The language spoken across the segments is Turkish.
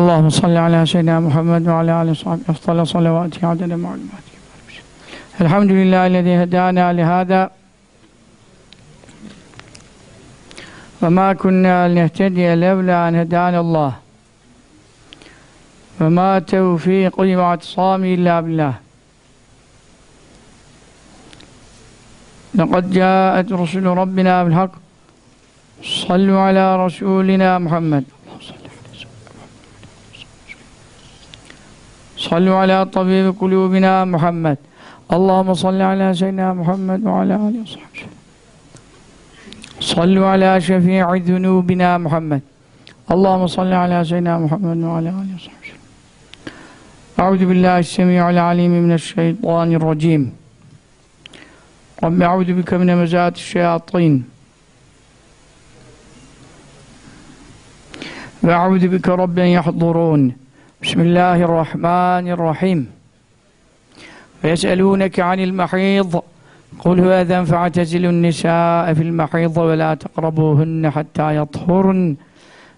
اللهم صل على سيدنا محمد وعلى آله وصحبه أفضل صلواته عدد معلوماته الحمد لله الذي هدانا لهذا. وما كنا لنهتدي لولا أن هدانا الله. وما توفيقي واعتصامي إلا بالله. لقد جاءت رسل ربنا بالحق. صلوا على رسولنا محمد. Sallu ala tabibi kulubina Muhammed. Allahümme salli ala seyyidina Muhammed ve ala aleyhi ve sahbihi. Sallu ala şefii zunubina Muhammed. Allahümme salli ala seyyidina Muhammed ve ala aleyhi ve sahbihi. Euzu billahi semiul alim mineşşeytanirracim. Rabbi euzu bike min hemezatiş şeyatin. Ve euzu bike rabben yahdurun. بسم الله الرحمن الرحيم ويسألونك عن المحيض قل هو أذى فاعتزلوا النساء في المحيض ولا تقربوهن حتى يطهرن.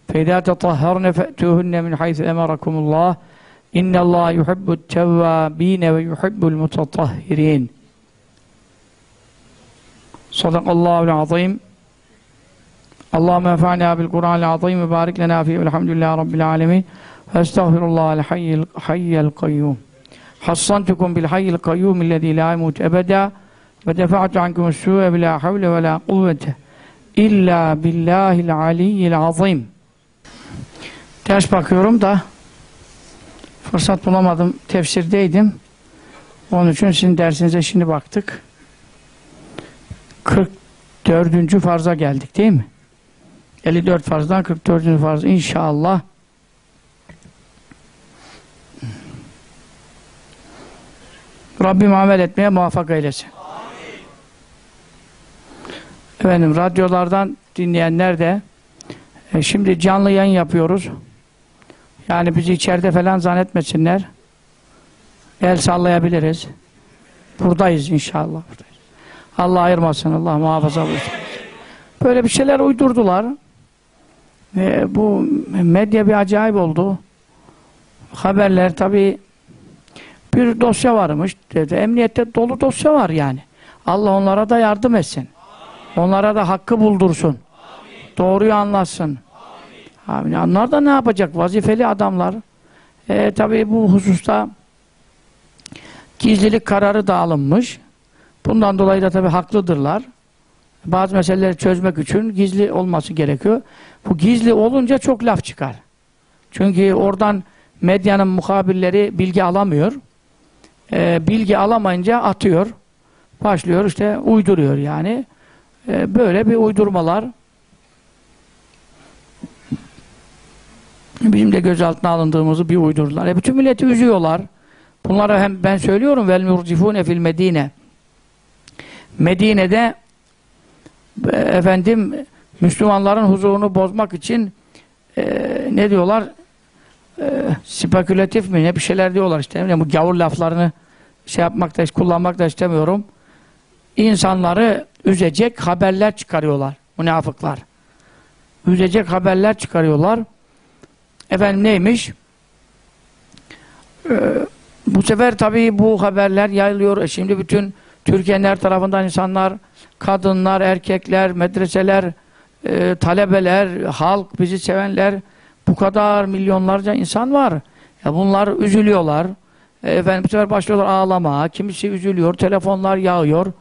فإذا تطهرن فأتوهن من حيث أمركم الله. إن الله يحب التوابين ويحب المتطهرين. صدق الله العظيم. اللهم انفعنا بالقرآن العظيم وبارك لنا فيه والحمد لله رب العالمين. واستغفر الله الحي الحي القيوم حصنتكم بالحي القيوم الذي لا يموت أبدا ودفعت عنكم السوء بلا حول ولا قوة إلا بالله العلي العظيم Ders bakıyorum da fırsat bulamadım. Tefsirdeydim. Onun için sizin dersinize şimdi baktık. 44. farza geldik değil mi? 54 farzdan 44. farz inşallah Rabbim amel etmeye muvaffak eylesin. Amin. Efendim radyolardan dinleyenler de e, şimdi canlı yayın yapıyoruz. Yani bizi içeride falan zannetmesinler. El sallayabiliriz. Buradayız inşallah. Buradayız. Allah ayırmasın. Allah muhafaza buyursun. Böyle bir şeyler uydurdular. E, bu medya bir acayip oldu. Haberler tabii bir dosya varmış dedi. Emniyette dolu dosya var yani. Allah onlara da yardım etsin. Amin. Onlara da hakkı buldursun. Amin. Doğruyu anlatsın. Amin. Amin. Onlar da ne yapacak? Vazifeli adamlar. E, tabii bu hususta gizlilik kararı da alınmış. Bundan dolayı da tabii haklıdırlar. Bazı meseleleri çözmek için gizli olması gerekiyor. Bu gizli olunca çok laf çıkar. Çünkü oradan medyanın muhabirleri bilgi alamıyor e, bilgi alamayınca atıyor. Başlıyor işte uyduruyor yani. E, böyle bir uydurmalar bizim de gözaltına alındığımızı bir uydurdular. E, bütün milleti üzüyorlar. Bunlara hem ben söylüyorum vel murcifune fil Medine. Medine'de e, efendim Müslümanların huzurunu bozmak için e, ne diyorlar? E, spekülatif mi ne bir şeyler diyorlar işte. Yani bu gavur laflarını şey yapmak da, kullanmak da istemiyorum. İnsanları üzecek haberler çıkarıyorlar. Münafıklar. Üzecek haberler çıkarıyorlar. Efendim neymiş? Ee, bu sefer tabii bu haberler yayılıyor. E şimdi bütün Türkiye'nin her tarafından insanlar, kadınlar, erkekler, medreseler, e, talebeler, halk, bizi sevenler, bu kadar milyonlarca insan var. Ya bunlar üzülüyorlar. E, efendim bu sefer başlıyorlar ağlama, kimisi üzülüyor, telefonlar yağıyor.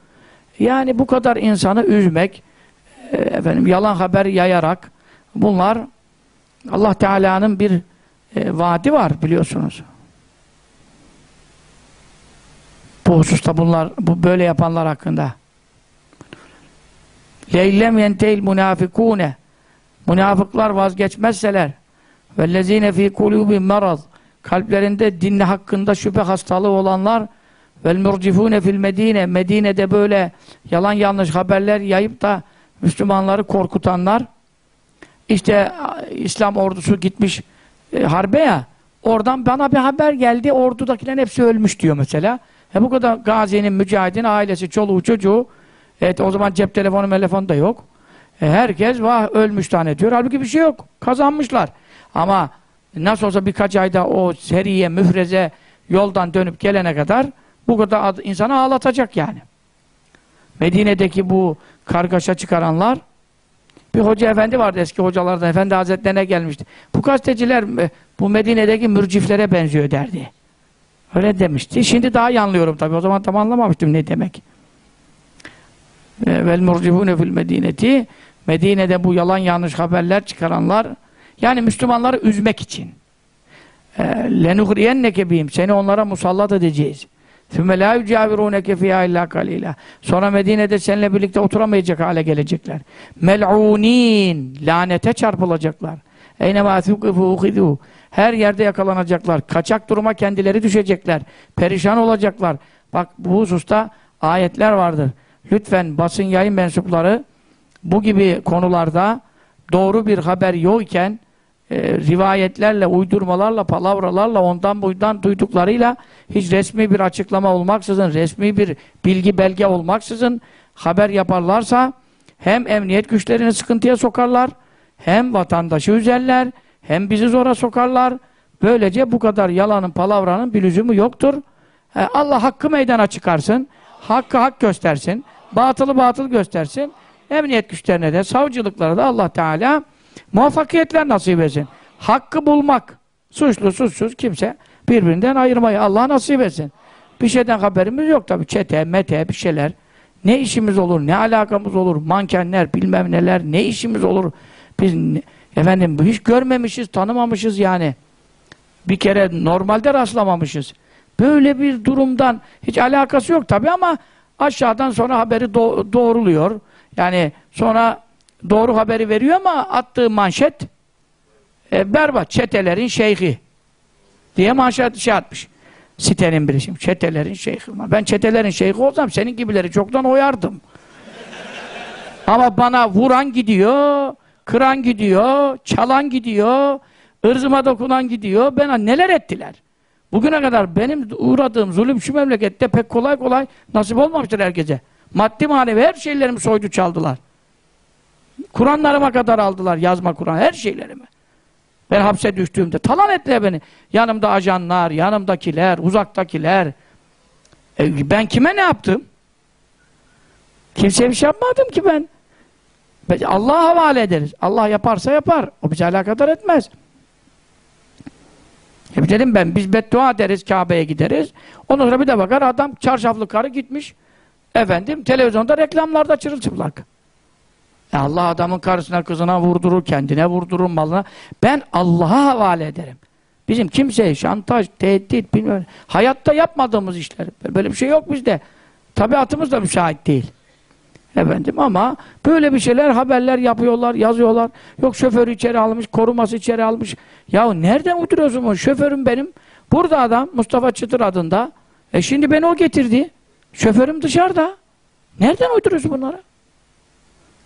Yani bu kadar insanı üzmek, e, efendim yalan haber yayarak bunlar Allah Teala'nın bir e, vaadi var biliyorsunuz. Bu hususta bunlar bu böyle yapanlar hakkında. Leylem yenteil münafikune Münafıklar vazgeçmezseler vellezine fi kulubihim maraz kalplerinde dinle hakkında şüphe hastalığı olanlar murcifune fil Medine Medine'de böyle yalan yanlış haberler yayıp da Müslümanları korkutanlar işte İslam ordusu gitmiş e, harbe ya oradan bana bir haber geldi ordudakilerin hepsi ölmüş diyor mesela. E bu kadar gazinin, mücahidin ailesi, çoluğu, çocuğu evet o zaman cep telefonu, telefonu da yok. E herkes vah ölmüş tane diyor. Halbuki bir şey yok. Kazanmışlar. Ama Nasıl olsa birkaç ayda o seriye, müfreze yoldan dönüp gelene kadar bu kadar ad- insanı ağlatacak yani. Medine'deki bu kargaşa çıkaranlar bir hoca efendi vardı eski hocalardan efendi hazretlerine gelmişti. Bu gazeteciler e, bu Medine'deki mürciflere benziyor derdi. Öyle demişti. Şimdi daha iyi anlıyorum tabii. O zaman tam anlamamıştım ne demek. E, Vel murcifune fil medineti Medine'de bu yalan yanlış haberler çıkaranlar yani Müslümanları üzmek için. E, Lenuhriyenneke bihim seni onlara musallat edeceğiz. ثُمَّ لَا يُجَاوِرُونَكَ فِيهَا اِلَّا قَلِيلًا Sonra Medine'de seninle birlikte oturamayacak hale gelecekler. Mel'unin lanete çarpılacaklar. اَيْنَمَا ثُقِفُوا اُخِذُوا Her yerde yakalanacaklar. Kaçak duruma kendileri düşecekler. Perişan olacaklar. Bak bu hususta ayetler vardır. Lütfen basın yayın mensupları bu gibi konularda doğru bir haber yokken e, rivayetlerle, uydurmalarla, palavralarla, ondan buydan duyduklarıyla hiç resmi bir açıklama olmaksızın, resmi bir bilgi belge olmaksızın haber yaparlarsa hem emniyet güçlerini sıkıntıya sokarlar, hem vatandaşı üzerler, hem bizi zora sokarlar. Böylece bu kadar yalanın, palavranın bir lüzumu yoktur. E, Allah hakkı meydana çıkarsın, hakkı hak göstersin, batılı batıl göstersin. Emniyet güçlerine de, savcılıklara da Allah Teala muvaffakiyetler nasip etsin. Hakkı bulmak, suçlu suçsuz kimse birbirinden ayırmayı Allah nasip etsin. Bir şeyden haberimiz yok tabii. Çete, mete, bir şeyler. Ne işimiz olur, ne alakamız olur, mankenler, bilmem neler, ne işimiz olur. Biz efendim hiç görmemişiz, tanımamışız yani. Bir kere normalde rastlamamışız. Böyle bir durumdan hiç alakası yok tabii ama aşağıdan sonra haberi do- doğruluyor. Yani sonra doğru haberi veriyor ama attığı manşet e, berbat. Çetelerin şeyhi diye manşet şey atmış. Sitenin biri şimdi. Çetelerin şeyhi. Ben çetelerin şeyhi olsam senin gibileri çoktan oyardım. Ama bana vuran gidiyor, kıran gidiyor, çalan gidiyor, ırzıma dokunan gidiyor. Bana neler ettiler? Bugüne kadar benim uğradığım zulüm şu memlekette pek kolay kolay nasip olmamıştır herkese. Maddi manevi her şeylerimi soydu çaldılar. Kur'anlarıma kadar aldılar yazma Kur'an her şeylerimi. Ben hapse düştüğümde talan ettiler beni. Yanımda ajanlar, yanımdakiler, uzaktakiler. E, ben kime ne yaptım? Kimseye bir şey yapmadım ki ben. Allah'a havale ederiz. Allah yaparsa yapar. O bize alakadar etmez. E dedim ben, biz beddua ederiz, Kabe'ye gideriz. Ondan sonra bir de bakar adam çarşaflı karı gitmiş. Efendim televizyonda reklamlarda çırılçıplak. Allah adamın karısına kızına vurdurur, kendine vurdurur malına. Ben Allah'a havale ederim. Bizim kimseye şantaj, tehdit, bilmem. Hayatta yapmadığımız işler. Böyle bir şey yok bizde. Tabiatımız da müsait değil. Efendim ama böyle bir şeyler haberler yapıyorlar, yazıyorlar. Yok şoförü içeri almış, koruması içeri almış. Ya nereden uyduruyorsun bunu? Şoförüm benim. Burada adam Mustafa Çıtır adında. E şimdi beni o getirdi. Şoförüm dışarıda. Nereden uyduruyorsun bunları?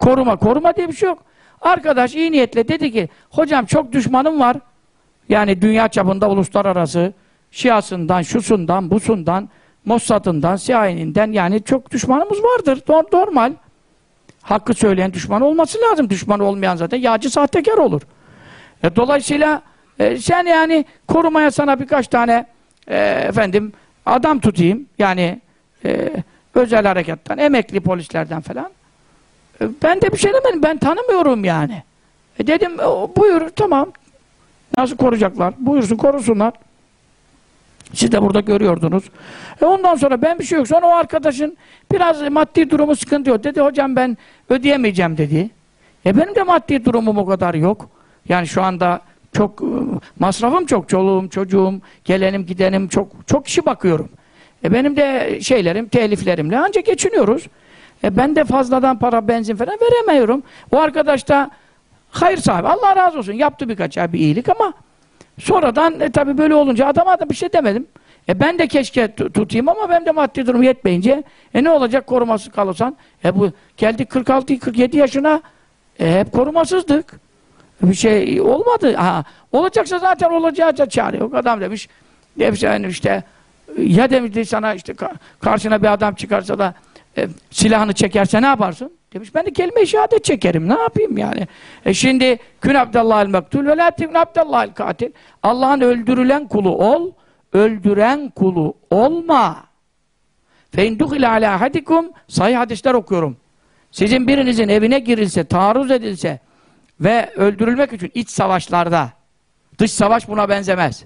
Koruma, koruma diye bir şey yok. Arkadaş iyi niyetle dedi ki, hocam çok düşmanım var. Yani dünya çapında uluslararası, Şiasından, şusundan, busundan, Mossad'ından, CIA'ninden yani çok düşmanımız vardır. Nor- Normal. Hakkı söyleyen düşman olması lazım. Düşman olmayan zaten yağcı sahtekar olur. E, dolayısıyla e, sen yani korumaya sana birkaç tane e, efendim adam tutayım. Yani e, özel harekattan, emekli polislerden falan. Ben de bir şey demedim. Ben tanımıyorum yani. E, dedim buyur tamam. Nasıl koruyacaklar? Buyursun korusunlar. Siz de burada görüyordunuz. E ondan sonra ben bir şey yok. Sonra o arkadaşın biraz maddi durumu sıkıntı yok. Dedi hocam ben ödeyemeyeceğim dedi. E benim de maddi durumum o kadar yok. Yani şu anda çok e, masrafım çok. Çoluğum, çocuğum, gelenim, gidenim çok çok kişi bakıyorum. E benim de şeylerim, teliflerimle ancak geçiniyoruz. E ben de fazladan para, benzin falan veremiyorum. O arkadaş da hayır sahibi. Allah razı olsun. Yaptı birkaç ay bir iyilik ama sonradan e, tabii böyle olunca adama da bir şey demedim. E ben de keşke tu- tutayım ama benim de maddi durum yetmeyince e ne olacak korumasız kalırsan? E bu geldik 46-47 yaşına e, hep korumasızdık. Bir şey olmadı. Ha, olacaksa zaten olacağı çare yok. Adam demiş, demiş yani işte ya demiş sana işte ka- karşına bir adam çıkarsa da e, silahını çekerse ne yaparsın? demiş. Ben de kelime-i şehadet çekerim. Ne yapayım yani? E şimdi kün abdallahil mektul ve la tekün abdallahil katil. Allah'ın öldürülen kulu ol, öldüren kulu olma. Fe indukil ala ahadikum sahih hadisler okuyorum. Sizin birinizin evine girilse, taarruz edilse ve öldürülmek için iç savaşlarda dış savaş buna benzemez.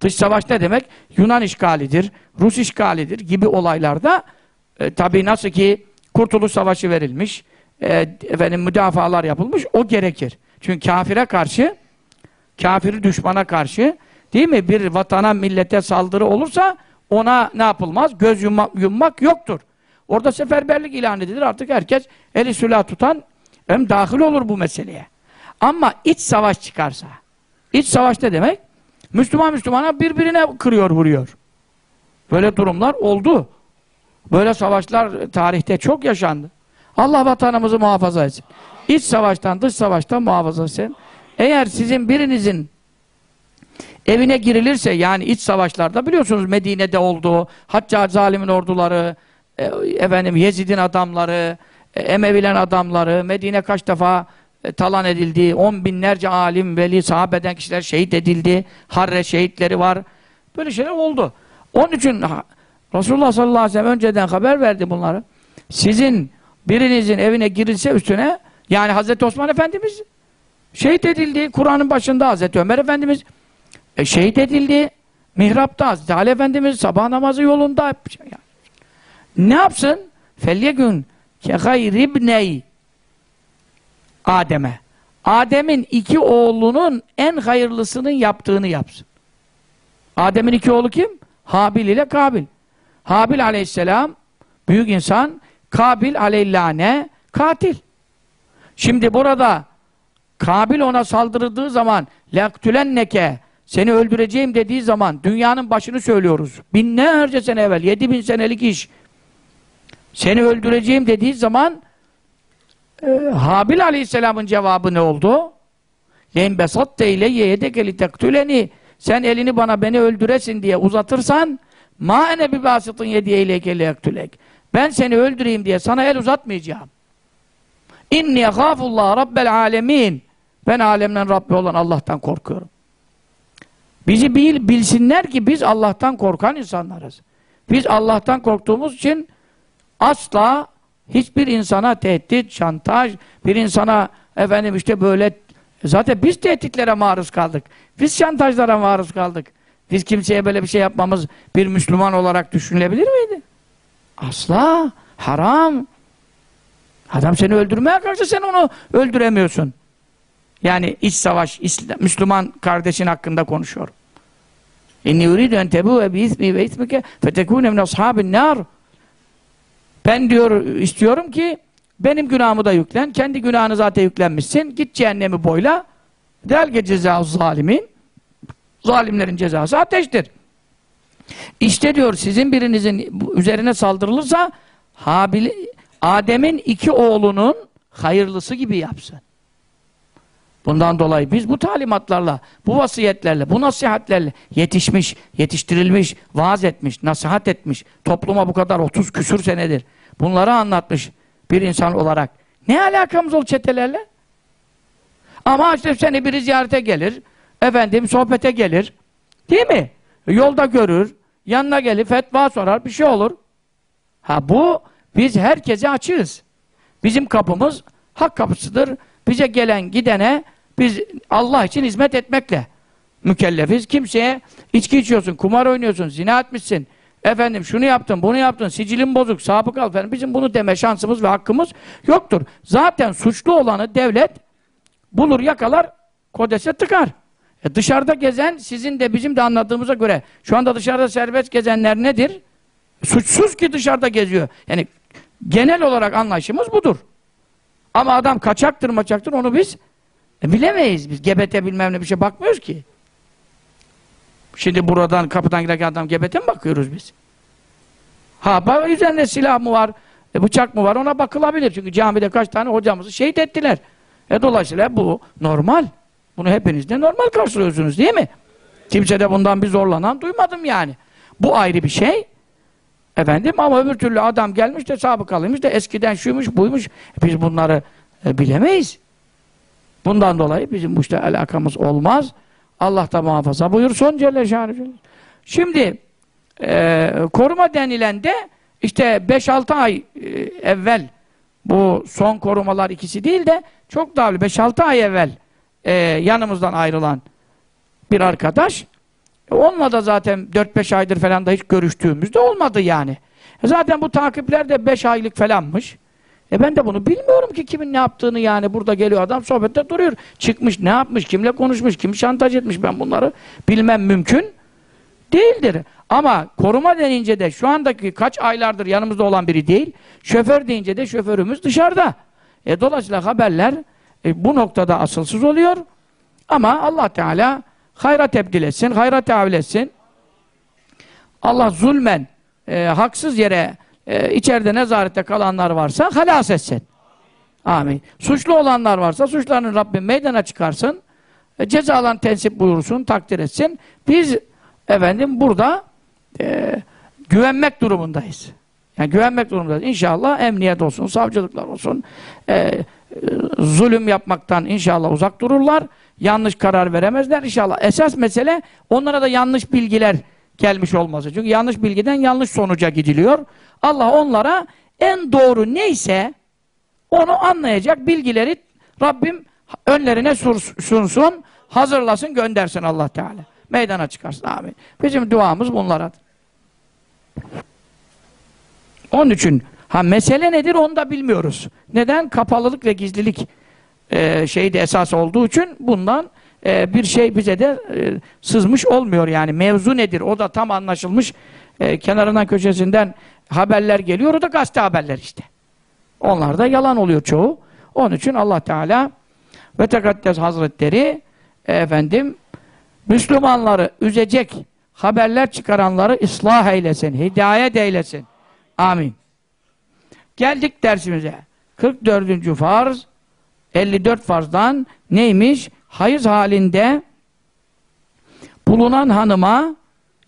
Dış savaş ne demek? Yunan işgalidir, Rus işgalidir gibi olaylarda e, tabii nasıl ki Kurtuluş Savaşı verilmiş, e, efendim müdafalar yapılmış, o gerekir. Çünkü kafire karşı, kafiri düşmana karşı değil mi? Bir vatana, millete saldırı olursa ona ne yapılmaz? Göz yummak, yummak yoktur. Orada seferberlik ilan edilir. Artık herkes eli silah tutan hem dahil olur bu meseleye. Ama iç savaş çıkarsa, iç savaş ne demek? Müslüman Müslümana birbirine kırıyor, vuruyor. Böyle durumlar oldu. Böyle savaşlar tarihte çok yaşandı. Allah vatanımızı muhafaza etsin. İç savaştan, dış savaştan muhafaza etsin. Eğer sizin birinizin evine girilirse yani iç savaşlarda biliyorsunuz Medine'de oldu. Haccac zalimin orduları, e, efendim Yezid'in adamları, e, Emevilen adamları, Medine kaç defa e, talan edildi. On binlerce alim, veli, sahabeden kişiler şehit edildi. Harre şehitleri var. Böyle şeyler oldu. Onun için Resulullah sallallahu aleyhi ve sellem önceden haber verdi bunları. Sizin birinizin evine girilse üstüne yani Hazreti Osman Efendimiz şehit edildi. Kur'an'ın başında Hazreti Ömer Efendimiz e, şehit edildi. Mihrapta Hazreti Ali Efendimiz sabah namazı yolunda ne yapsın? Felyegün ke gayribney Adem'e. Adem'in iki oğlunun en hayırlısının yaptığını yapsın. Adem'in iki oğlu kim? Habil ile Kabil. Habil aleyhisselam büyük insan, Kabil aleyhillâne katil. Şimdi burada Kabil ona saldırdığı zaman lektülenneke seni öldüreceğim dediği zaman dünyanın başını söylüyoruz. Binlerce sene evvel, yedi bin senelik iş. Seni öldüreceğim dediği zaman e, Habil aleyhisselamın cevabı ne oldu? Besatte ileyye yedeke li tektüleni sen elini bana beni öldüresin diye uzatırsan ma ene bi basitun yediye ileyke li yektülek ben seni öldüreyim diye sana el uzatmayacağım. İnni gâfullah rabbel alemin ben alemden Rabbi olan Allah'tan korkuyorum. Bizi bil, bilsinler ki biz Allah'tan korkan insanlarız. Biz Allah'tan korktuğumuz için asla hiçbir insana tehdit, şantaj, bir insana efendim işte böyle zaten biz tehditlere maruz kaldık. Biz şantajlara maruz kaldık. Biz kimseye böyle bir şey yapmamız bir Müslüman olarak düşünülebilir miydi? Asla. Haram. Adam seni öldürmeye kalksa sen onu öldüremiyorsun. Yani iç savaş, İslam, Müslüman kardeşin hakkında konuşuyorum. İnni yuridu en tebu'e bi ismi ve ismike fetekûne min ashabin nar. Ben diyor istiyorum ki benim günahımı da yüklen. Kendi günahını zaten yüklenmişsin. Git cehennemi boyla. Delge ceza zalimin. Zalimlerin cezası ateştir. İşte diyor sizin birinizin üzerine saldırılırsa Habil Adem'in iki oğlunun hayırlısı gibi yapsın. Bundan dolayı biz bu talimatlarla, bu vasiyetlerle, bu nasihatlerle yetişmiş, yetiştirilmiş, vaaz etmiş, nasihat etmiş, topluma bu kadar 30 küsür senedir bunları anlatmış bir insan olarak. Ne alakamız ol çetelerle? Ama işte seni biri ziyarete gelir, efendim sohbete gelir, değil mi? Yolda görür, yanına gelir, fetva sorar, bir şey olur. Ha bu, biz herkese açığız. Bizim kapımız hak kapısıdır. Bize gelen gidene biz Allah için hizmet etmekle mükellefiz. Kimseye içki içiyorsun, kumar oynuyorsun, zina etmişsin, efendim şunu yaptın, bunu yaptın, sicilin bozuk, sabıkalı falan. Bizim bunu deme şansımız ve hakkımız yoktur. Zaten suçlu olanı devlet bulur, yakalar, kodese tıkar. E dışarıda gezen sizin de bizim de anladığımıza göre şu anda dışarıda serbest gezenler nedir? Suçsuz ki dışarıda geziyor. Yani genel olarak anlayışımız budur. Ama adam kaçaktır maçaktır onu biz e, bilemeyiz. Biz gebete bilmem ne bir şey bakmıyoruz ki. Şimdi buradan kapıdan girerken adam gebete mi bakıyoruz biz? Ha üzerinde silah mı var, e, bıçak mı var ona bakılabilir. Çünkü camide kaç tane hocamızı şehit ettiler. E dolayısıyla bu normal. Bunu hepiniz de normal karşılıyorsunuz değil mi? Kimse de bundan bir zorlanan duymadım yani. Bu ayrı bir şey. Efendim ama öbür türlü adam gelmiş de sabıkalıymış da eskiden şuymuş buymuş. Biz bunları e, bilemeyiz. Bundan dolayı bizim bu işte alakamız olmaz. Allah da muhafaza buyursun Celle Şanuhu. Şimdi e, koruma denilen de işte 5-6 ay e, evvel bu son korumalar ikisi değil de çok daha 5-6 ay evvel e, yanımızdan ayrılan bir arkadaş onunla da zaten 4-5 aydır falan da hiç görüştüğümüzde olmadı yani. E zaten bu takipler de 5 aylık falanmış. E ben de bunu bilmiyorum ki kimin ne yaptığını yani burada geliyor adam sohbette duruyor. Çıkmış ne yapmış, kimle konuşmuş, kim şantaj etmiş ben bunları bilmem mümkün değildir. Ama koruma denince de şu andaki kaç aylardır yanımızda olan biri değil. Şoför deyince de şoförümüz dışarıda. E dolayısıyla haberler e, bu noktada asılsız oluyor. Ama Allah Teala hayra tebdil etsin, hayra teavül etsin. Allah zulmen, e, haksız yere e, içeride nezarette kalanlar varsa halas etsin. Amin. Suçlu olanlar varsa suçlarını Rabbim meydana çıkarsın. E, cezalan tensip buyursun, takdir etsin. Biz efendim burada e, güvenmek durumundayız. Yani güvenmek durumundayız. İnşallah emniyet olsun, savcılıklar olsun. E, e, zulüm yapmaktan inşallah uzak dururlar. Yanlış karar veremezler inşallah. Esas mesele onlara da yanlış bilgiler gelmiş olması. Çünkü yanlış bilgiden yanlış sonuca gidiliyor. Allah onlara en doğru neyse onu anlayacak bilgileri Rabbim önlerine sunsun, hazırlasın, göndersin Allah Teala. Meydana çıkarsın. Amin. Bizim duamız bunlaradır. Onun için ha mesele nedir onu da bilmiyoruz. Neden? Kapalılık ve gizlilik e, şeyi esas olduğu için bundan e, bir şey bize de e, sızmış olmuyor yani. Mevzu nedir? O da tam anlaşılmış. E, kenarından köşesinden haberler geliyor. O da gazete haberler işte. Onlar da yalan oluyor çoğu. Onun için Allah Teala ve Tekaddes Hazretleri efendim Müslümanları üzecek haberler çıkaranları ıslah eylesin, hidayet eylesin. Amin. Geldik dersimize. 44. farz 54 farzdan neymiş? Hayız halinde bulunan hanıma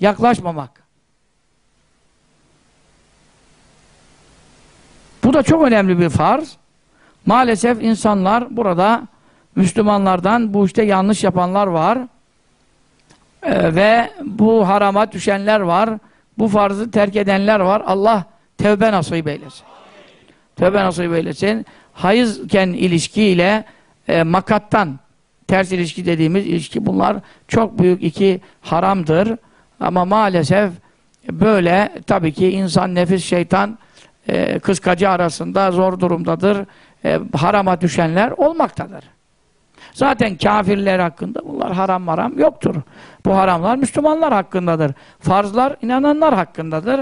yaklaşmamak. Bu da çok önemli bir farz. Maalesef insanlar burada Müslümanlardan bu işte yanlış yapanlar var. Ee, ve bu harama düşenler var. Bu farzı terk edenler var. Allah tevbe nasip eylesin. Tevbe nasip eylesin. Hayızken ilişkiyle e, makattan ters ilişki dediğimiz ilişki bunlar çok büyük iki haramdır. Ama maalesef böyle tabii ki insan, nefis, şeytan e, kıskacı arasında zor durumdadır. E, harama düşenler olmaktadır. Zaten kafirler hakkında bunlar haram haram yoktur. Bu haramlar Müslümanlar hakkındadır. Farzlar inananlar hakkındadır.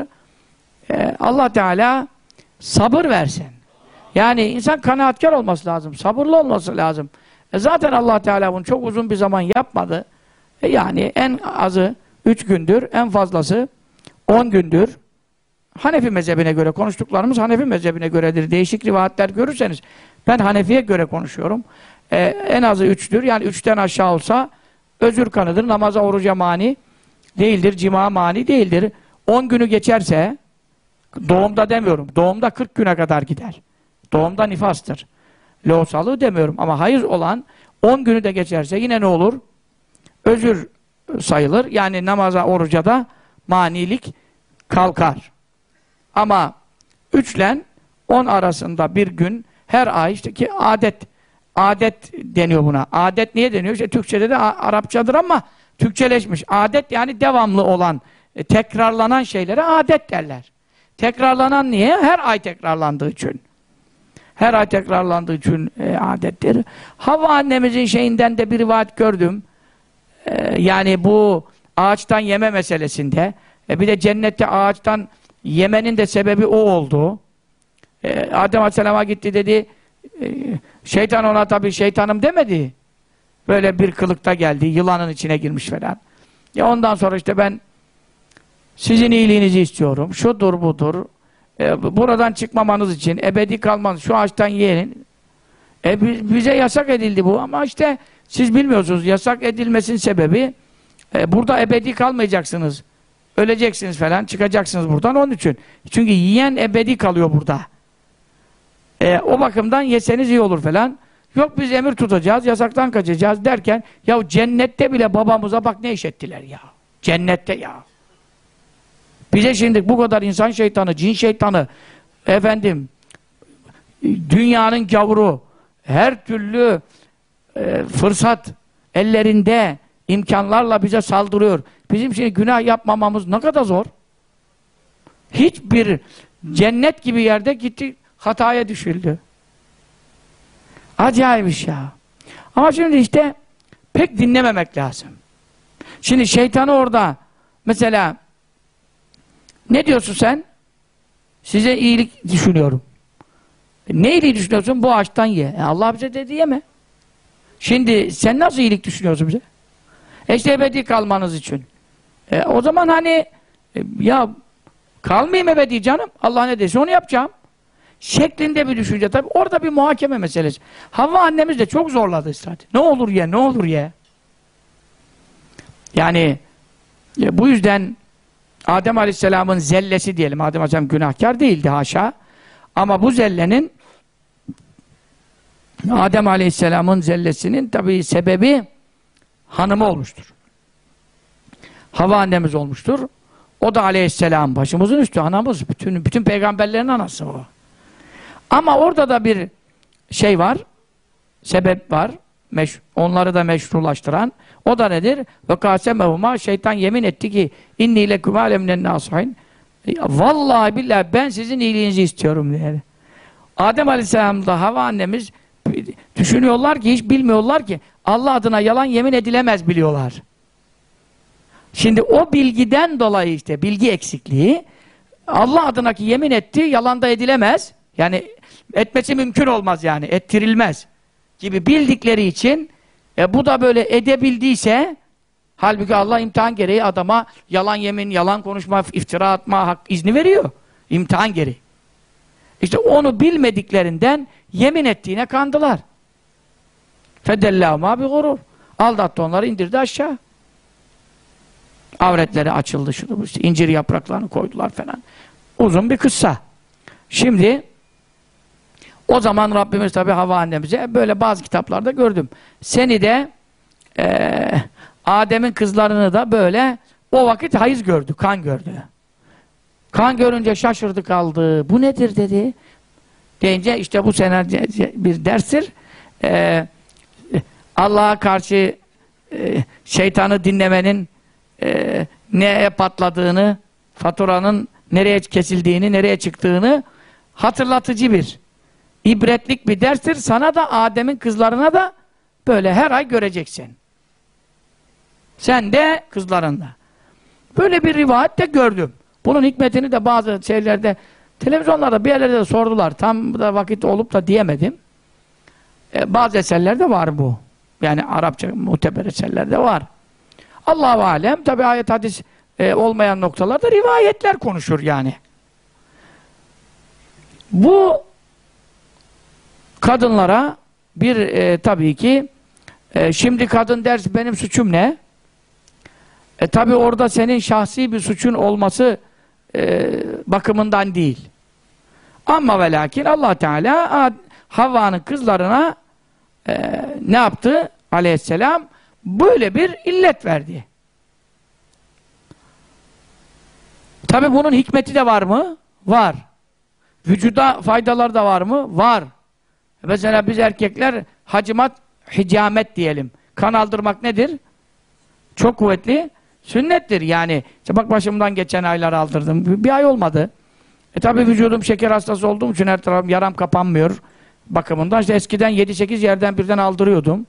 Ee, Allah Teala sabır versin. Yani insan kanaatkar olması lazım. Sabırlı olması lazım. E zaten Allah Teala bunu çok uzun bir zaman yapmadı. E yani en azı üç gündür, en fazlası on gündür. Hanefi mezhebine göre konuştuklarımız Hanefi mezhebine göredir. Değişik rivayetler görürseniz ben Hanefi'ye göre konuşuyorum. Ee, en azı üçtür. Yani üçten aşağı olsa özür kanıdır. Namaza, oruca mani değildir. Cima mani değildir. On günü geçerse doğumda demiyorum. Doğumda 40 güne kadar gider. Doğumda nifastır. Loğusalığı demiyorum. Ama hayır olan 10 günü de geçerse yine ne olur? Özür sayılır. Yani namaza, oruca da manilik kalkar. Ama üçlen 10 arasında bir gün her ay işte ki adet adet deniyor buna. Adet niye deniyor? İşte Türkçede de Arapçadır ama Türkçeleşmiş. Adet yani devamlı olan, e, tekrarlanan şeylere adet derler. Tekrarlanan niye? Her ay tekrarlandığı için. Her ay tekrarlandığı için e, adettir. Hava annemizin şeyinden de bir rivayet gördüm. E, yani bu ağaçtan yeme meselesinde. E, bir de cennette ağaçtan yemenin de sebebi o oldu. E, Adem Aleyhisselam'a gitti dedi ee, şeytan ona tabii şeytanım demedi. Böyle bir kılıkta geldi. Yılanın içine girmiş falan. Ya ondan sonra işte ben sizin iyiliğinizi istiyorum. Şudur budur. E, buradan çıkmamanız için ebedi kalmanız. Şu ağaçtan yiyin. E, bize yasak edildi bu ama işte siz bilmiyorsunuz. Yasak edilmesinin sebebi e, burada ebedi kalmayacaksınız. öleceksiniz falan, çıkacaksınız buradan onun için. Çünkü yiyen ebedi kalıyor burada. E, o bakımdan yeseniz iyi olur falan. Yok biz emir tutacağız, yasaktan kaçacağız derken ya cennette bile babamıza bak ne iş ettiler ya. Cennette ya. Bize şimdi bu kadar insan şeytanı, cin şeytanı, efendim, dünyanın gavuru, her türlü e, fırsat ellerinde, imkanlarla bize saldırıyor. Bizim şimdi günah yapmamamız ne kadar zor. Hiçbir cennet gibi yerde gitti, hataya düşüldü. Acayip iş ya. Ama şimdi işte pek dinlememek lazım. Şimdi şeytanı orada mesela ne diyorsun sen? Size iyilik düşünüyorum. E, ne iyiliği düşünüyorsun? Bu ağaçtan ye. E Allah bize dedi yeme. Şimdi sen nasıl iyilik düşünüyorsun bize? E işte ebedi kalmanız için. E, o zaman hani e, ya kalmayayım ebedi canım. Allah ne dese onu yapacağım. Şeklinde bir düşünce. Tabi orada bir muhakeme meselesi. Havva annemiz de çok zorladı zaten. Ne olur ye, ne olur ye. Yani e, bu yüzden Adem Aleyhisselam'ın zellesi diyelim. Adem Aleyhisselam günahkar değildi haşa. Ama bu zellenin Adem Aleyhisselam'ın zellesinin tabi sebebi hanımı olmuştur. Hava annemiz olmuştur. O da Aleyhisselam başımızın üstü anamız. Bütün bütün peygamberlerin anası o. Ama orada da bir şey var. Sebep var. Meş, onları da meşrulaştıran. O da nedir? Ve kasemehuma şeytan yemin etti ki inni leküm aleminen nasihin. Vallahi billahi ben sizin iyiliğinizi istiyorum diye. Adem Aleyhisselam'da Hava annemiz düşünüyorlar ki hiç bilmiyorlar ki Allah adına yalan yemin edilemez biliyorlar. Şimdi o bilgiden dolayı işte bilgi eksikliği Allah adına ki yemin etti yalan da edilemez. Yani etmesi mümkün olmaz yani ettirilmez gibi bildikleri için e, bu da böyle edebildiyse halbuki Allah imtihan gereği adama yalan yemin, yalan konuşma, iftira atma hak izni veriyor. İmtihan gereği. İşte onu bilmediklerinden yemin ettiğine kandılar. Fedellâhumâ bi gurur. Aldattı onları indirdi aşağı. Avretleri açıldı şunu, işte incir yapraklarını koydular falan. Uzun bir kıssa. Şimdi o zaman Rabbimiz tabi Hava annemize böyle bazı kitaplarda gördüm. Seni de e, Adem'in kızlarını da böyle o vakit hayız gördü, kan gördü. Kan görünce şaşırdı kaldı. Bu nedir dedi. Deyince işte bu sene bir derstir. Ee, Allah'a karşı e, şeytanı dinlemenin e, neye patladığını, faturanın nereye kesildiğini, nereye çıktığını hatırlatıcı bir ibretlik bir derstir. Sana da Adem'in kızlarına da böyle her ay göreceksin. Sen de kızlarında. Böyle bir rivayet de gördüm. Bunun hikmetini de bazı şeylerde televizyonlarda bir yerlerde de sordular. Tam da vakit olup da diyemedim. Ee, bazı eserlerde var bu. Yani Arapça muteber eserlerde var. Allahu alem tabi ayet hadis e, olmayan noktalarda rivayetler konuşur yani. Bu kadınlara bir e, tabii ki e, şimdi kadın ders benim suçum ne? E tabi orada senin şahsi bir suçun olması e, bakımından değil. Ama ve lakin Allah Teala Havva'nın kızlarına e, ne yaptı? Aleyhisselam böyle bir illet verdi. Tabi bunun hikmeti de var mı? Var. Vücuda faydalar da var mı? Var. Mesela biz erkekler hacimat, hicamet diyelim. Kan aldırmak nedir? Çok kuvvetli. Sünnettir yani. İşte bak başımdan geçen aylar aldırdım. Bir ay olmadı. E tabi vücudum şeker hastası olduğum için her tarafım yaram kapanmıyor. Bakımından işte eskiden 7-8 yerden birden aldırıyordum.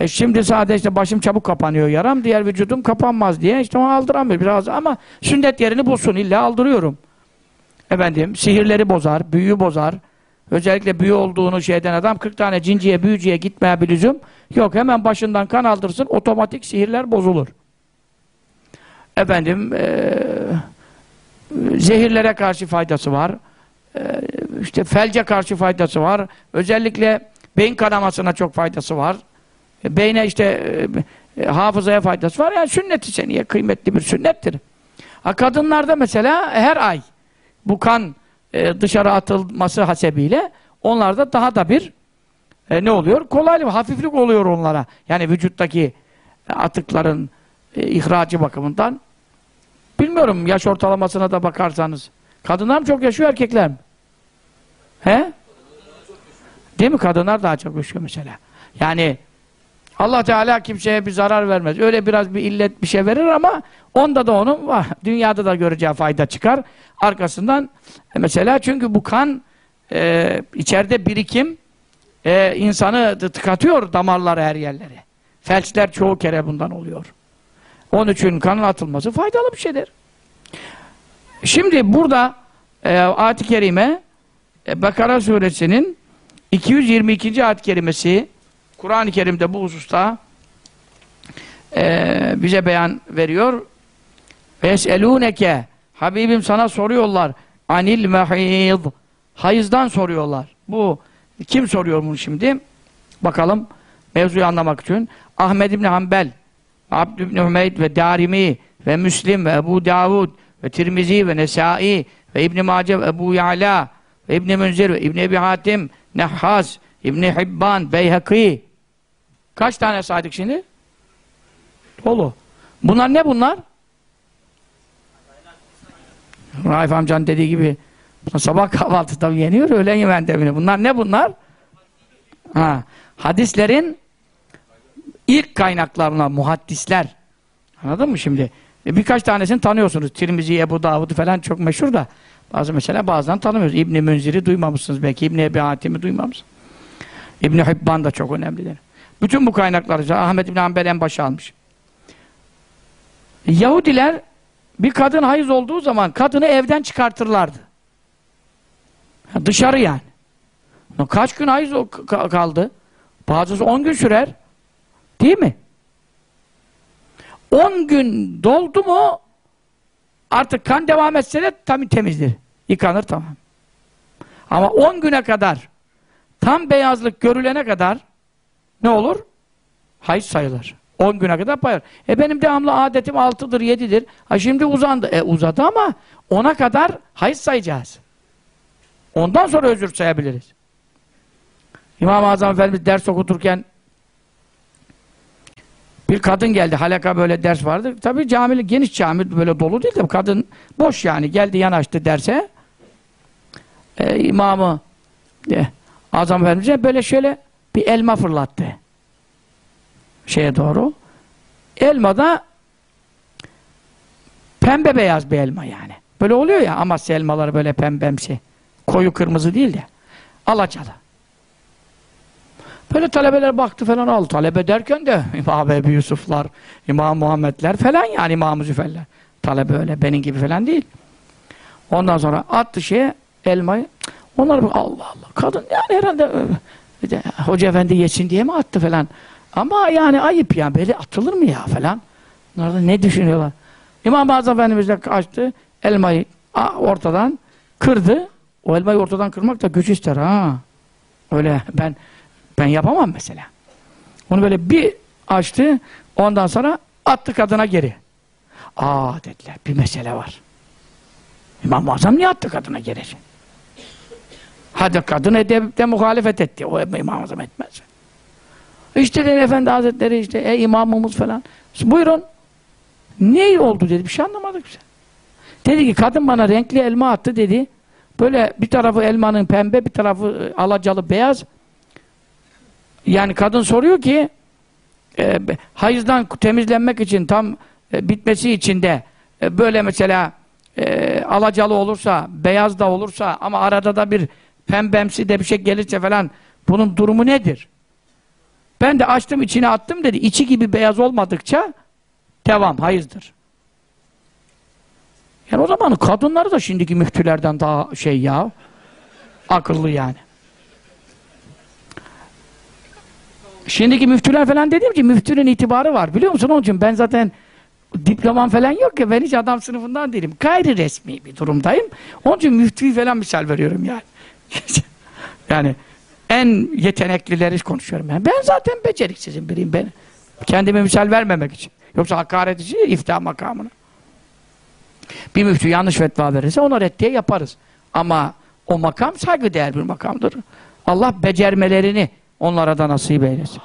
E şimdi sadece işte başım çabuk kapanıyor yaram. Diğer vücudum kapanmaz diye işte onu aldıramıyor biraz ama sünnet yerini bulsun illa aldırıyorum. Efendim sihirleri bozar, büyü bozar. Özellikle büyü olduğunu şeyden adam 40 tane cinciye, büyücüye gitmeye bir lüzum yok. Hemen başından kan aldırsın, otomatik sihirler bozulur. Efendim, ee, zehirlere karşı faydası var. E, işte felce karşı faydası var. Özellikle beyin kanamasına çok faydası var. E, beyne işte e, hafızaya faydası var. Yani sünnet-i seniye kıymetli bir sünnettir. Ha kadınlarda mesela her ay bu kan e, dışarı atılması hasebiyle onlarda daha da bir e, ne oluyor? Kolaylık, hafiflik oluyor onlara. Yani vücuttaki atıkların e, ihracı bakımından. Bilmiyorum yaş ortalamasına da bakarsanız. Kadınlar mı çok yaşıyor erkekler mi? He? Değil mi? Kadınlar daha çok yaşıyor mesela. Yani Allah Teala kimseye bir zarar vermez. Öyle biraz bir illet bir şey verir ama onda da onun var. Dünyada da göreceği fayda çıkar. Arkasından e, mesela çünkü bu kan e, içeride birikim e, insanı tıkatıyor damarları her yerlere. Felçler çoğu kere bundan oluyor. Onun için kanın atılması faydalı bir şeydir. Şimdi burada e, ayet-i kerime e, Bakara suresinin 222. ayet-i kerimesi Kur'an-ı Kerim'de bu hususta e, bize beyan veriyor. Veselûneke Habibim sana soruyorlar. Anil mehîd Hayızdan soruyorlar. Bu kim soruyor bunu şimdi? Bakalım mevzuyu anlamak için. Ahmed İbni Hanbel, Abd İbni Hümeyd ve Darimi ve Müslim ve Ebu Davud ve Tirmizi ve Nesai ve İbni Mace ve Ebu Ya'la ve İbni Münzir ve İbni Ebi Hatim, Nehhas, İbni Hibban, Beyhaki. Kaç tane saydık şimdi? Dolu. Bunlar ne bunlar? Raif amcanın dediği gibi sabah kahvaltıda yeniyor, öğlen yemeğinde mi? Bunlar ne bunlar? Ha, hadislerin ilk kaynaklarına muhaddisler. Anladın mı şimdi? E birkaç tanesini tanıyorsunuz. Tirmizi, Ebu Davud falan çok meşhur da. Bazı mesela bazen tanımıyoruz. İbni Münzir'i duymamışsınız belki. İbni Ebi Hatim'i duymamışsınız. İbni Hibban da çok önemlidir. Bütün bu kaynakları Ahmet İbni Hanbel en başa almış. Yahudiler bir kadın hayız olduğu zaman kadını evden çıkartırlardı. Dışarı yani. Kaç gün hayız kaldı? Bazısı on gün sürer. Değil mi? On gün doldu mu artık kan devam etse de tam temizdir. Yıkanır tamam. Ama on güne kadar tam beyazlık görülene kadar ne olur? Hayız sayılır. 10 güne kadar payar. E benim devamlı adetim 6'dır, 7'dir. Ha şimdi uzandı. E uzadı ama ona kadar hayız sayacağız. Ondan sonra özür sayabiliriz. İmam-ı Azam Efendimiz ders okuturken bir kadın geldi. Halaka böyle ders vardı. Tabi cami, geniş cami böyle dolu değil de kadın boş yani. Geldi yanaştı derse. Ee, imamı e, Azam Efendimiz'e böyle şöyle bir elma fırlattı. Şeye doğru. Elma da pembe beyaz bir elma yani. Böyle oluyor ya Amasya elmaları böyle pembemsi. Koyu kırmızı değil de. Alacalı. Böyle talebeler baktı falan aldı. Talebe derken de İmam Ebu Yusuflar, İmam Muhammedler falan yani İmam Züferler. Talebe öyle benim gibi falan değil. Ondan sonra attı şeye elmayı. Onlar Allah Allah. Kadın yani herhalde de, Hoca efendi yesin diye mi attı falan. Ama yani ayıp ya. Böyle atılır mı ya falan. Da ne düşünüyorlar? İmam Azam Efendimiz de kaçtı. Elmayı ortadan kırdı. O elmayı ortadan kırmak da güç ister ha. Öyle ben ben yapamam mesela. Onu böyle bir açtı. Ondan sonra attı kadına geri. Aa dediler. Bir mesele var. İmam Azam niye attı kadına geri? Hadi kadın edebde muhalefet etti. O İmam Azam etmez. İşte dedi Efendi Hazretleri işte e, imamımız falan. Buyurun. Ne oldu dedi. Bir şey anlamadık bize. Dedi ki kadın bana renkli elma attı dedi. Böyle bir tarafı elmanın pembe bir tarafı e, alacalı beyaz. Yani kadın soruyor ki e, hayızdan temizlenmek için tam e, bitmesi için de e, böyle mesela e, alacalı olursa, beyaz da olursa ama arada da bir pembemsi de bir şey gelirse falan bunun durumu nedir? Ben de açtım içine attım dedi. İçi gibi beyaz olmadıkça devam, hayızdır. Yani o zaman kadınları da şimdiki müftülerden daha şey ya. Akıllı yani. Şimdiki müftüler falan dediğim ki müftünün itibarı var biliyor musun? Onun için ben zaten diplomam falan yok ya ben hiç adam sınıfından değilim. Gayri resmi bir durumdayım. Onun için müftüyü falan misal veriyorum yani. yani en yeteneklileri konuşuyorum ben. Ben zaten beceriksizim biriyim ben. Kendime misal vermemek için. Yoksa hakaret için iftihar makamına. Bir müftü yanlış fetva verirse ona reddiye yaparız. Ama o makam saygıdeğer bir makamdır. Allah becermelerini onlara da nasip eylesin.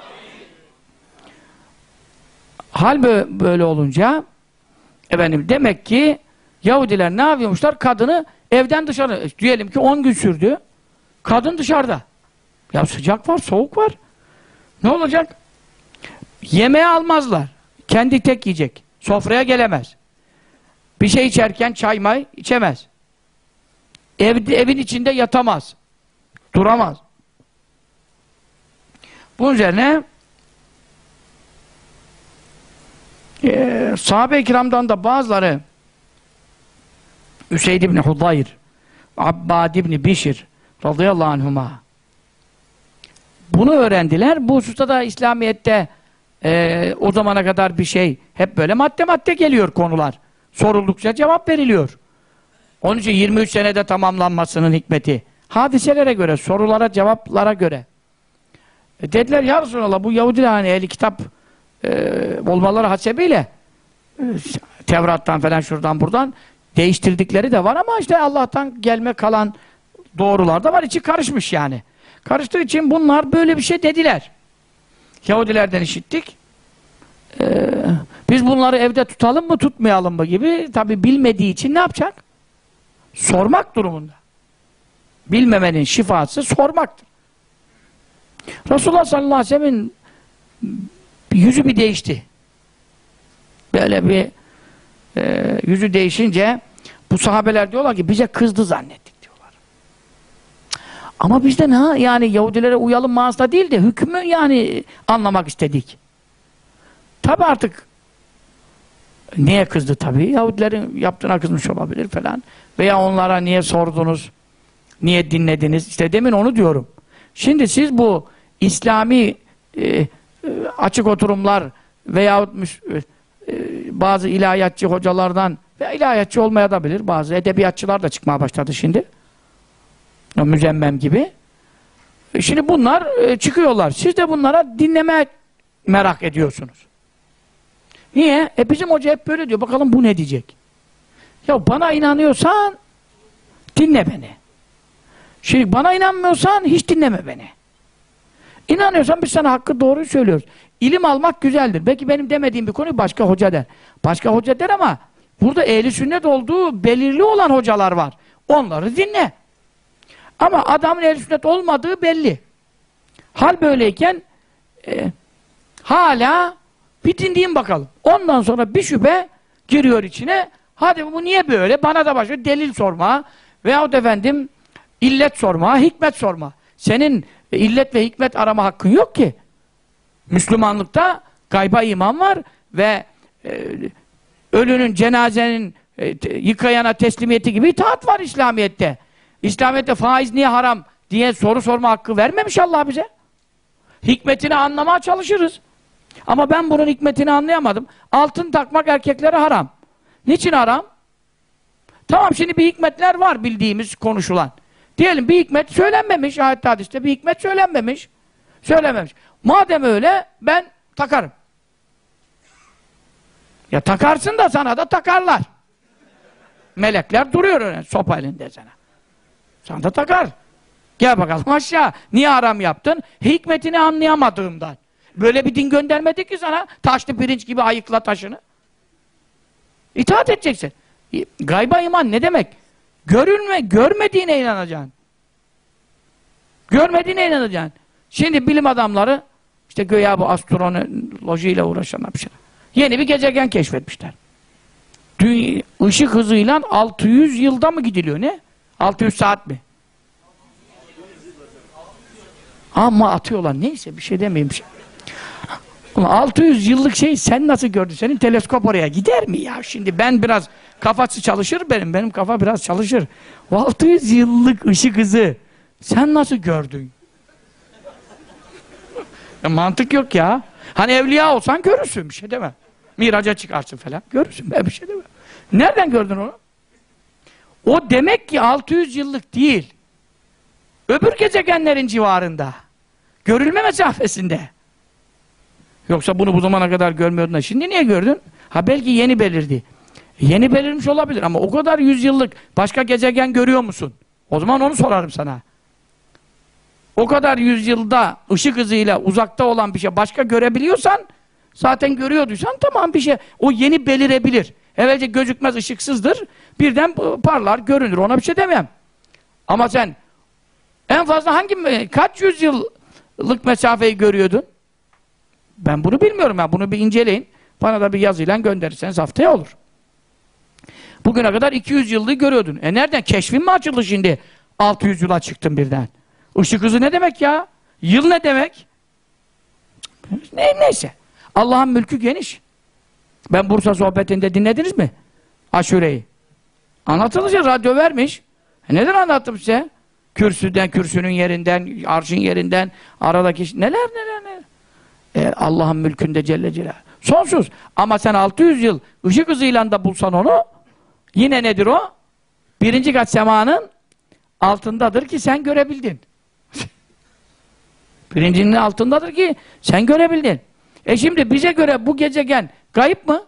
Hal bö- böyle olunca efendim demek ki Yahudiler ne yapıyormuşlar? Kadını evden dışarı e, diyelim ki 10 gün sürdü. Kadın dışarıda. Ya sıcak var, soğuk var. Ne olacak? Yemeği almazlar. Kendi tek yiyecek. Sofraya gelemez. Bir şey içerken çay may içemez. Evde, evin içinde yatamaz. Duramaz. Bunun üzerine e, sahabe-i kiramdan da bazıları Üseyd ibn Hudayr Abbad ibn Bişir radıyallahu anhuma bunu öğrendiler. Bu hususta da İslamiyet'te e, o zamana kadar bir şey hep böyle madde madde geliyor konular. Soruldukça cevap veriliyor. Onun için 23 senede tamamlanmasının hikmeti. Hadiselere göre, sorulara, cevaplara göre. E dediler ya Resulallah bu Yahudiler hani ehli kitap e, olmaları hasebiyle e, Tevrat'tan falan şuradan buradan değiştirdikleri de var ama işte Allah'tan gelme kalan doğrular da var. içi karışmış yani. Karıştığı için bunlar böyle bir şey dediler. Yahudilerden işittik. Ee, biz bunları evde tutalım mı tutmayalım mı gibi tabi bilmediği için ne yapacak? Sormak durumunda. Bilmemenin şifası sormaktır. Resulullah sallallahu aleyhi ve sellem'in yüzü bir değişti. Böyle bir e, yüzü değişince bu sahabeler diyorlar ki bize kızdı diyorlar. Ama biz de ne yani Yahudilere uyalım manasında değil de hükmü yani anlamak istedik. Tabi artık niye kızdı tabi? Yahudilerin yaptığına kızmış olabilir falan. Veya onlara niye sordunuz? Niye dinlediniz? İşte demin onu diyorum. Şimdi siz bu İslami e, e, açık oturumlar veyahut müs- e, bazı ilahiyatçı hocalardan ve ilahiyatçı olmaya da bilir. Bazı edebiyatçılar da çıkmaya başladı şimdi. O müzemmem gibi. Şimdi bunlar e, çıkıyorlar. Siz de bunlara dinleme merak ediyorsunuz. Niye? E bizim hoca hep böyle diyor. Bakalım bu ne diyecek? Ya bana inanıyorsan dinle beni. Şimdi bana inanmıyorsan hiç dinleme beni. İnanıyorsan biz sana hakkı doğruyu söylüyoruz. İlim almak güzeldir. Belki benim demediğim bir konuyu başka hoca der. Başka hoca der ama burada ehli sünnet olduğu belirli olan hocalar var. Onları dinle. Ama adamın ehli sünnet olmadığı belli. Hal böyleyken e, hala bir dinleyin bakalım. Ondan sonra bir şüphe giriyor içine. Hadi bu niye böyle? Bana da başlıyor delil sorma. Veyahut efendim illet sorma, hikmet sorma. Senin illet ve hikmet arama hakkın yok ki. Müslümanlıkta gayba iman var ve e, ölünün, cenazenin e, yıkayana teslimiyeti gibi itaat var İslamiyet'te. İslamiyet'te faiz niye haram diye soru sorma hakkı vermemiş Allah bize. Hikmetini anlamaya çalışırız. Ama ben bunun hikmetini anlayamadım. Altın takmak erkeklere haram. Niçin haram? Tamam şimdi bir hikmetler var bildiğimiz konuşulan. Diyelim bir hikmet söylenmemiş ayette hadiste bir hikmet söylenmemiş. Söylememiş. Madem öyle ben takarım. Ya takarsın da sana da takarlar. Melekler duruyor öyle sopa elinde sana. Da takar. Gel bakalım aşağı. Niye haram yaptın? Hikmetini anlayamadığımdan. Böyle bir din göndermedi ki sana. Taşlı pirinç gibi ayıkla taşını. İtaat edeceksin. Gayba iman ne demek? Görülme, görmediğine inanacaksın. Görmediğine inanacaksın. Şimdi bilim adamları işte göya bu astrolojiyle uğraşanlar bir şey. Yeni bir gezegen keşfetmişler. Dünya, ışık hızıyla 600 yılda mı gidiliyor ne? 600 saat mi? Ama atıyorlar. Neyse bir şey demeyeyim. Şey. Ulan 600 yıllık şey sen nasıl gördün? Senin teleskop oraya gider mi ya? Şimdi ben biraz kafası çalışır benim. Benim kafa biraz çalışır. O 600 yıllık ışık hızı sen nasıl gördün? ya mantık yok ya. Hani evliya olsan görürsün bir şey deme. Miraca çıkarsın falan. Görürsün ben bir şey deme. Nereden gördün onu? O demek ki 600 yıllık değil. Öbür gezegenlerin civarında. Görülme mesafesinde. Yoksa bunu bu zamana kadar görmüyordun da şimdi niye gördün? Ha belki yeni belirdi. Yeni belirmiş olabilir ama o kadar yüzyıllık başka gezegen görüyor musun? O zaman onu sorarım sana. O kadar yüzyılda ışık hızıyla uzakta olan bir şey başka görebiliyorsan zaten görüyorduysan tamam bir şey. O yeni belirebilir. Evvelce gözükmez ışıksızdır. Birden parlar, görünür. Ona bir şey demem. Ama sen en fazla hangi kaç yüzyıllık mesafeyi görüyordun? Ben bunu bilmiyorum ya. Bunu bir inceleyin. Bana da bir yazıyla gönderirseniz haftaya olur. Bugüne kadar 200 yıllık görüyordun. E nereden? Keşfin mi açıldı şimdi? 600 yıla çıktın birden. Işık hızı ne demek ya? Yıl ne demek? Ne, neyse. Allah'ın mülkü geniş. Ben Bursa sohbetinde dinlediniz mi? Aşureyi. Anlatılacak radyo vermiş. E neden anlattım size? Kürsüden, kürsünün yerinden, arşın yerinden, aradaki neler neler neler. E, Allah'ın mülkünde Celle Celaluhu. Sonsuz. Ama sen 600 yıl ışık hızıyla da bulsan onu yine nedir o? Birinci kat semanın altındadır ki sen görebildin. Birincinin altındadır ki sen görebildin. E şimdi bize göre bu gezegen Gayip mı?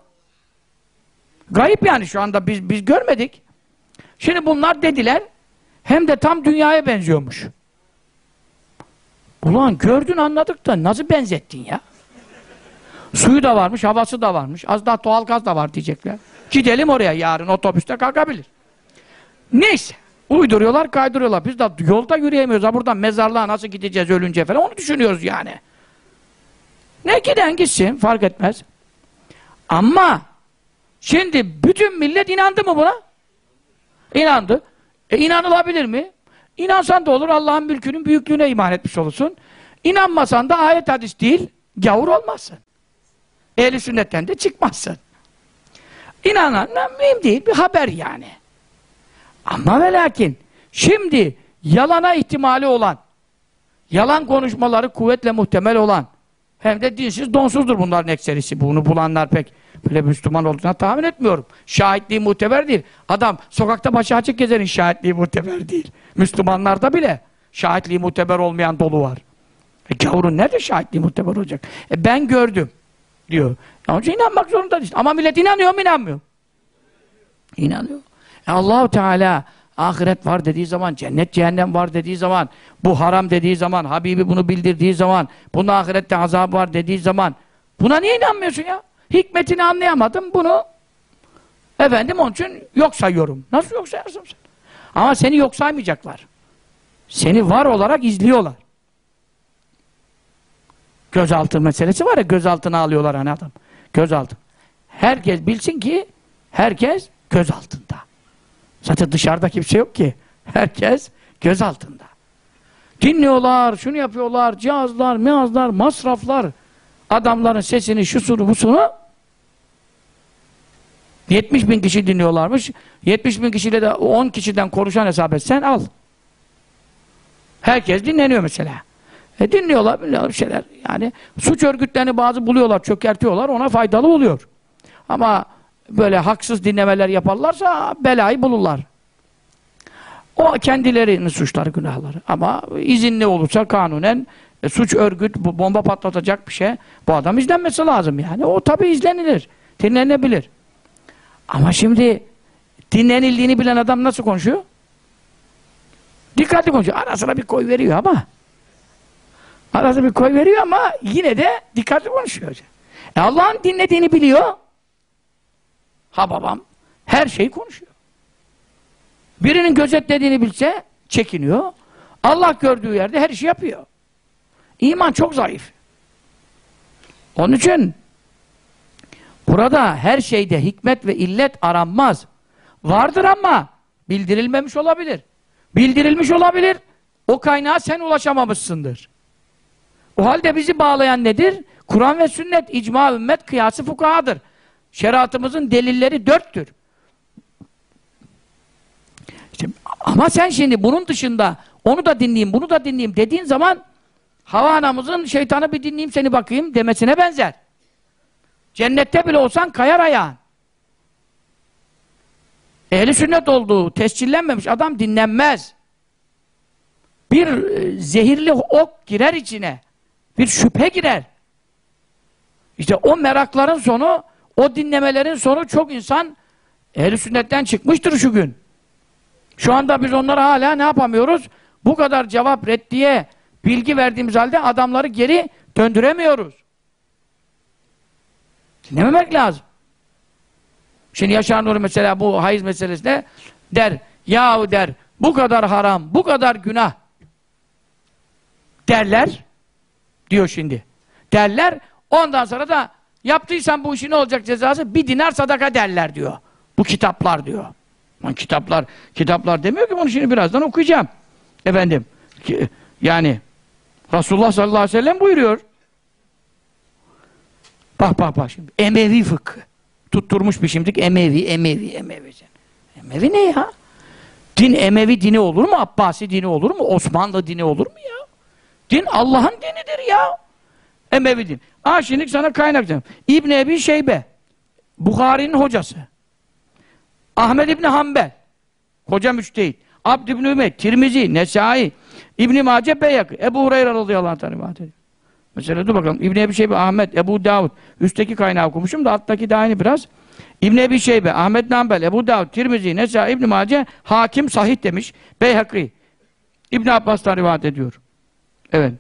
Gayip yani şu anda biz biz görmedik. Şimdi bunlar dediler hem de tam dünyaya benziyormuş. Ulan gördün anladık da nasıl benzettin ya? Suyu da varmış, havası da varmış. Az daha doğal gaz da var diyecekler. Gidelim oraya yarın otobüste kalkabilir. Neyse. Uyduruyorlar, kaydırıyorlar. Biz de yolda yürüyemiyoruz. Ha buradan mezarlığa nasıl gideceğiz ölünce falan onu düşünüyoruz yani. Ne giden gitsin fark etmez. Ama şimdi bütün millet inandı mı buna? İnandı. E inanılabilir mi? İnansan da olur Allah'ın mülkünün büyüklüğüne iman etmiş olursun. İnanmasan da ayet hadis değil, gavur olmazsın. Ehli sünnetten de çıkmazsın. İnanan mühim değil, bir haber yani. Ama ve lakin şimdi yalana ihtimali olan, yalan konuşmaları kuvvetle muhtemel olan, hem de dinsiz, donsuzdur bunların ekserisi. Bunu bulanlar pek böyle Müslüman olduğuna tahmin etmiyorum. Şahitliği muteber değil. Adam sokakta başı açık gezerin şahitliği muteber değil. Müslümanlarda bile şahitliği muteber olmayan dolu var. E gavurun nerede şahitliği muteber olacak? E ben gördüm diyor. Onun için inanmak zorunda değil. Ama millet inanıyor mu inanmıyor? İnanıyor. E Allahu Teala ahiret var dediği zaman, cennet cehennem var dediği zaman, bu haram dediği zaman, Habibi bunu bildirdiği zaman, bunun ahirette azap var dediği zaman, buna niye inanmıyorsun ya? Hikmetini anlayamadım, bunu efendim onun için yok sayıyorum. Nasıl yok sayarsın sen? Ama seni yok saymayacaklar. Seni var olarak izliyorlar. Gözaltı meselesi var ya, gözaltına alıyorlar hani adam. Gözaltı. Herkes bilsin ki, herkes göz altında. Zaten dışarıda kimse yok ki. Herkes göz altında. Dinliyorlar, şunu yapıyorlar, cihazlar, mihazlar, masraflar. Adamların sesini, şusunu, busunu 70 bin kişi dinliyorlarmış. 70 bin kişiyle de 10 kişiden konuşan hesap etsen al. Herkes dinleniyor mesela. E dinliyorlar, dinliyorlar bir şeyler. Yani suç örgütlerini bazı buluyorlar, çökertiyorlar, ona faydalı oluyor. Ama böyle haksız dinlemeler yaparlarsa belayı bulurlar. O kendilerinin suçları, günahları. Ama izinli olursa kanunen e, suç örgüt, bu bomba patlatacak bir şey, bu adam izlenmesi lazım yani. O tabi izlenilir, dinlenebilir. Ama şimdi dinlenildiğini bilen adam nasıl konuşuyor? Dikkatli konuşuyor. Arasına bir koy veriyor ama arasına bir koy veriyor ama yine de dikkatli konuşuyor. E Allah'ın dinlediğini biliyor. Ha babam her şeyi konuşuyor. Birinin gözetlediğini bilse çekiniyor. Allah gördüğü yerde her işi yapıyor. İman çok zayıf. Onun için burada her şeyde hikmet ve illet aranmaz. Vardır ama bildirilmemiş olabilir. Bildirilmiş olabilir. O kaynağa sen ulaşamamışsındır. O halde bizi bağlayan nedir? Kur'an ve sünnet, icma, ümmet, kıyası fukahadır. Şeriatımızın delilleri dörttür. İşte, ama sen şimdi bunun dışında onu da dinleyeyim, bunu da dinleyeyim dediğin zaman hava anamızın şeytanı bir dinleyeyim seni bakayım demesine benzer. Cennette bile olsan kayar ayağın. Ehli sünnet olduğu tescillenmemiş adam dinlenmez. Bir e, zehirli ok girer içine. Bir şüphe girer. İşte o merakların sonu o dinlemelerin sonu çok insan Ehl-i sünnetten çıkmıştır şu gün. Şu anda biz onlara hala ne yapamıyoruz? Bu kadar cevap reddiye bilgi verdiğimiz halde adamları geri döndüremiyoruz. Dinlememek lazım. Şimdi Yaşar Nuri mesela bu hayız meselesinde der, yahu der, bu kadar haram, bu kadar günah derler, diyor şimdi. Derler, ondan sonra da yaptıysan bu işin ne olacak cezası? Bir dinar sadaka derler diyor. Bu kitaplar diyor. Lan kitaplar, kitaplar demiyor ki bunu şimdi birazdan okuyacağım. Efendim, ki- yani Resulullah sallallahu aleyhi ve sellem buyuruyor. Bak bak bak şimdi. Emevi fıkhı. Tutturmuş bir şimdilik Emevi, Emevi, Emevi. Emevi ne ya? Din Emevi dini olur mu? Abbasi dini olur mu? Osmanlı dini olur mu ya? Din Allah'ın dinidir ya. Emevi din. Aa şimdi sana kaynak diyeceğim. İbn Ebi Şeybe. Bukhari'nin hocası. Ahmed İbni Hanbel. Hoca müçtehit. Abd İbni Ümeyt, Tirmizi, Nesai, İbn-i Mace Beyyak, Ebu Hureyre radıyallahu anh rivayet. Mesela dur bakalım. İbn Ebi Şeybe, Ahmet, Ebu Davud. Üstteki kaynağı okumuşum da alttaki daha aynı biraz. İbn Ebi Şeybe, Ahmet Nambel, Ebu Davud, Tirmizi, Nesai, İbn Mace, Hakim sahih demiş. Beyhakî. İbn Abbas'tan rivayet ediyor. Evet.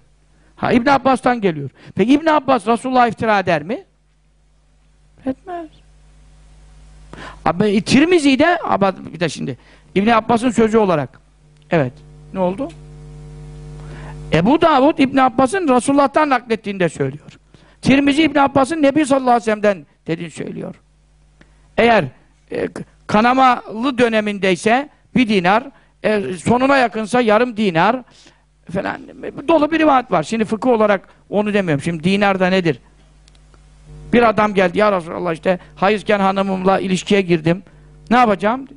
Ha İbn Abbas'tan geliyor. Peki İbn Abbas Resulullah iftira eder mi? Etmez. Abi Tirmizi'de ama bir de şimdi İbn Abbas'ın sözü olarak. Evet. Ne oldu? Ebu Davud İbn Abbas'ın Resulullah'tan naklettiğini de söylüyor. Tirmizi İbn Abbas'ın Nebi sallallahu aleyhi ve sellem'den dediğini söylüyor. Eğer e, kanamalı dönemindeyse bir dinar, e, sonuna yakınsa yarım dinar falan dolu bir rivayet var. Şimdi fıkıh olarak onu demiyorum. Şimdi dinar da nedir? Bir adam geldi ya Resulallah işte hayızken hanımımla ilişkiye girdim. Ne yapacağım?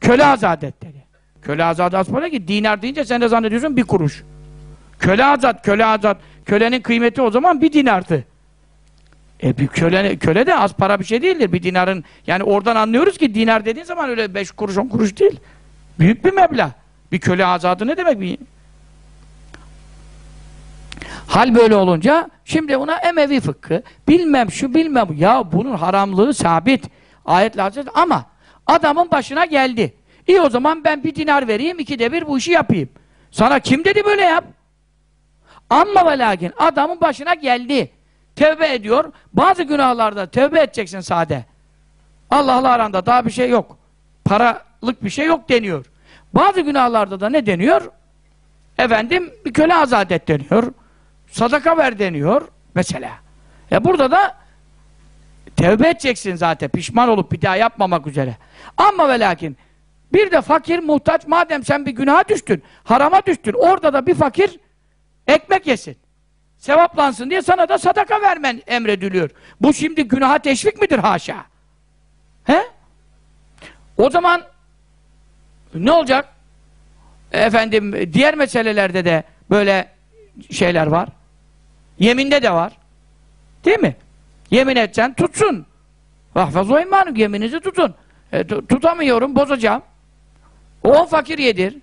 Köle azat et dedi. Köle azat asmana ki dinar deyince sen de zannediyorsun bir kuruş. Köle azat, köle azat. Kölenin kıymeti o zaman bir dinardı. E bir köle, köle de az para bir şey değildir. Bir dinarın, yani oradan anlıyoruz ki dinar dediğin zaman öyle beş kuruş on kuruş değil. Büyük bir meblağ. Bir köle azadı ne demek? Bir... Hal böyle olunca şimdi buna Emevi fıkkı bilmem şu bilmem ya bunun haramlığı sabit ayetle hadis ama adamın başına geldi. İyi o zaman ben bir dinar vereyim ikide bir bu işi yapayım. Sana kim dedi böyle yap? Amma ve lakin adamın başına geldi. Tevbe ediyor. Bazı günahlarda tevbe edeceksin sade. Allah'la aranda daha bir şey yok. Paralık bir şey yok deniyor. Bazı günahlarda da ne deniyor? Efendim bir köle azat et deniyor. Sadaka ver deniyor mesela. E burada da tevbe edeceksin zaten pişman olup bir daha yapmamak üzere. Ama ve lakin bir de fakir muhtaç madem sen bir günaha düştün, harama düştün orada da bir fakir ekmek yesin. Sevaplansın diye sana da sadaka vermen emrediliyor. Bu şimdi günaha teşvik midir haşa? He? O zaman ne olacak? Efendim diğer meselelerde de böyle şeyler var. Yeminde de var. Değil mi? Yemin edeceksin tutsun. Vahfazu imanuk yemininizi tutun. E, tu- tutamıyorum bozacağım. O on fakir yedir.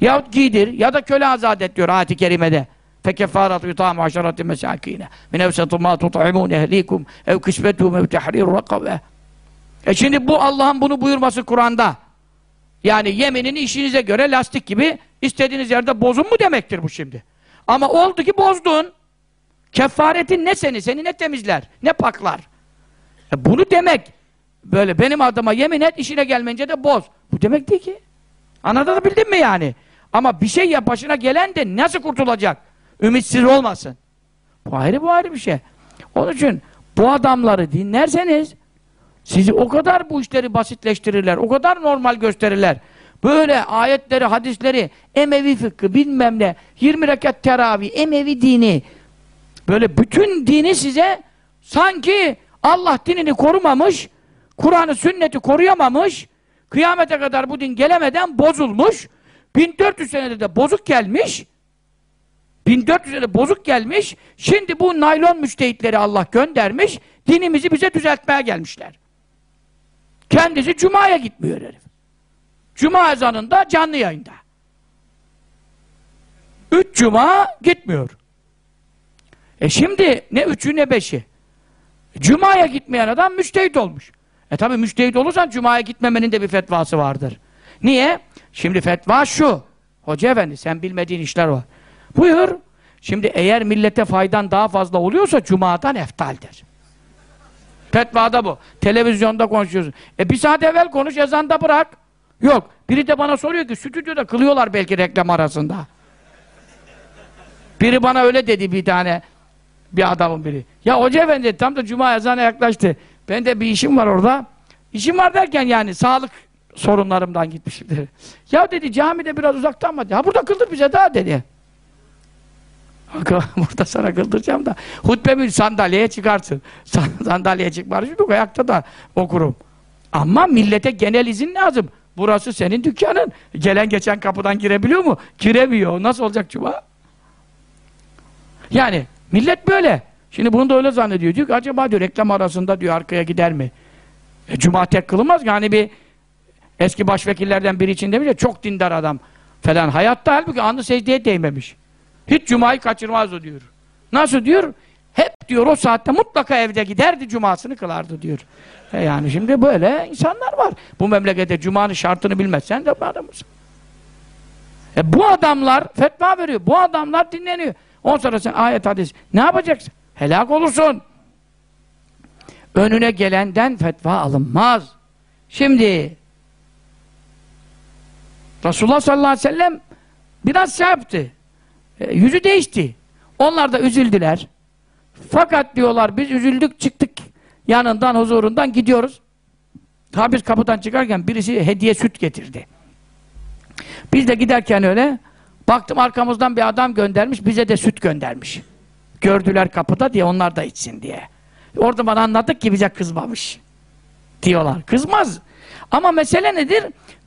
Yahut giydir ya da köle azat et diyor ayet-i kerimede. فَكَفَارَةُ يُطَعَمُ عَشَرَةِ مَسَاكِينَ مِنْ اَوْسَطُ مَا تُطْعِمُونَ اَهْلِيكُمْ اَوْ كِسْبَتُهُمْ اَوْ تَحْرِيرُ رَقَبَةً E şimdi bu Allah'ın bunu buyurması Kur'an'da. Yani yeminini işinize göre lastik gibi istediğiniz yerde bozun mu demektir bu şimdi. Ama oldu ki bozdun. Kefaretin ne seni, seni ne temizler, ne paklar. E bunu demek, böyle benim adıma yemin et, işine gelmeyince de boz. Bu demek değil ki. Anladın mi yani? Ama bir şey ya başına gelen de nasıl kurtulacak? Ümitsiz olmasın. Bu ayrı bu ayrı bir şey. Onun için bu adamları dinlerseniz sizi o kadar bu işleri basitleştirirler, o kadar normal gösterirler. Böyle ayetleri, hadisleri, Emevi fıkkı bilmem ne, 20 rekat teravih, Emevi dini, böyle bütün dini size sanki Allah dinini korumamış, Kur'an'ı, sünneti koruyamamış, kıyamete kadar bu din gelemeden bozulmuş, 1400 senede de bozuk gelmiş, 1400 senede bozuk gelmiş, şimdi bu naylon müştehitleri Allah göndermiş, dinimizi bize düzeltmeye gelmişler. Kendisi Cuma'ya gitmiyor herif. Cuma ezanında canlı yayında. Üç Cuma gitmiyor. E şimdi ne üçü ne beşi. Cuma'ya gitmeyen adam müştehit olmuş. E tabi müştehit olursan Cuma'ya gitmemenin de bir fetvası vardır. Niye? Şimdi fetva şu. Hoca efendi sen bilmediğin işler var. Buyur. Şimdi eğer millete faydan daha fazla oluyorsa Cuma'dan eftaldir. Fetvada bu. Televizyonda konuşuyorsun. E bir saat evvel konuş, ezanda bırak. Yok. Biri de bana soruyor ki stüdyoda kılıyorlar belki reklam arasında. Biri bana öyle dedi bir tane bir adamın biri. Ya hoca efendi tam da cuma ezanı yaklaştı. Ben de bir işim var orada. İşim var derken yani sağlık sorunlarımdan gitmişim dedi. Ya dedi camide biraz uzaktan mı? Ha burada kıldır bize daha dedi. burada sana kıldıracağım da hutbemi sandalyeye çıkarsın. sandalyeye çıkmaz çünkü ayakta da okurum. Ama millete genel izin lazım. Burası senin dükkanın. Gelen geçen kapıdan girebiliyor mu? Giremiyor. Nasıl olacak cuma? Yani millet böyle. Şimdi bunu da öyle zannediyor. Diyor ki acaba diyor reklam arasında diyor arkaya gider mi? E, cuma tek kılınmaz Yani bir eski başvekillerden biri için demiş ya çok dindar adam falan. Hayatta halbuki anı secdeye değmemiş. Hiç cumayı kaçırmazdı diyor. Nasıl diyor? Hep diyor o saatte mutlaka evde giderdi cumasını kılardı diyor. E yani şimdi böyle insanlar var. Bu memlekette cumanın şartını bilmezsen de bu adamısın. E bu adamlar fetva veriyor. Bu adamlar dinleniyor. On sonra sen ayet hadis. Ne yapacaksın? Helak olursun. Önüne gelenden fetva alınmaz. Şimdi Resulullah sallallahu aleyhi ve sellem biraz şey yaptı. E, yüzü değişti. Onlar da üzüldüler. Fakat diyorlar biz üzüldük çıktık yanından huzurundan gidiyoruz. Ta kapıdan çıkarken birisi hediye süt getirdi. Biz de giderken öyle baktım arkamızdan bir adam göndermiş bize de süt göndermiş. Gördüler kapıda diye onlar da içsin diye. Orada bana anlattık ki bize kızmamış. Diyorlar. Kızmaz. Ama mesele nedir?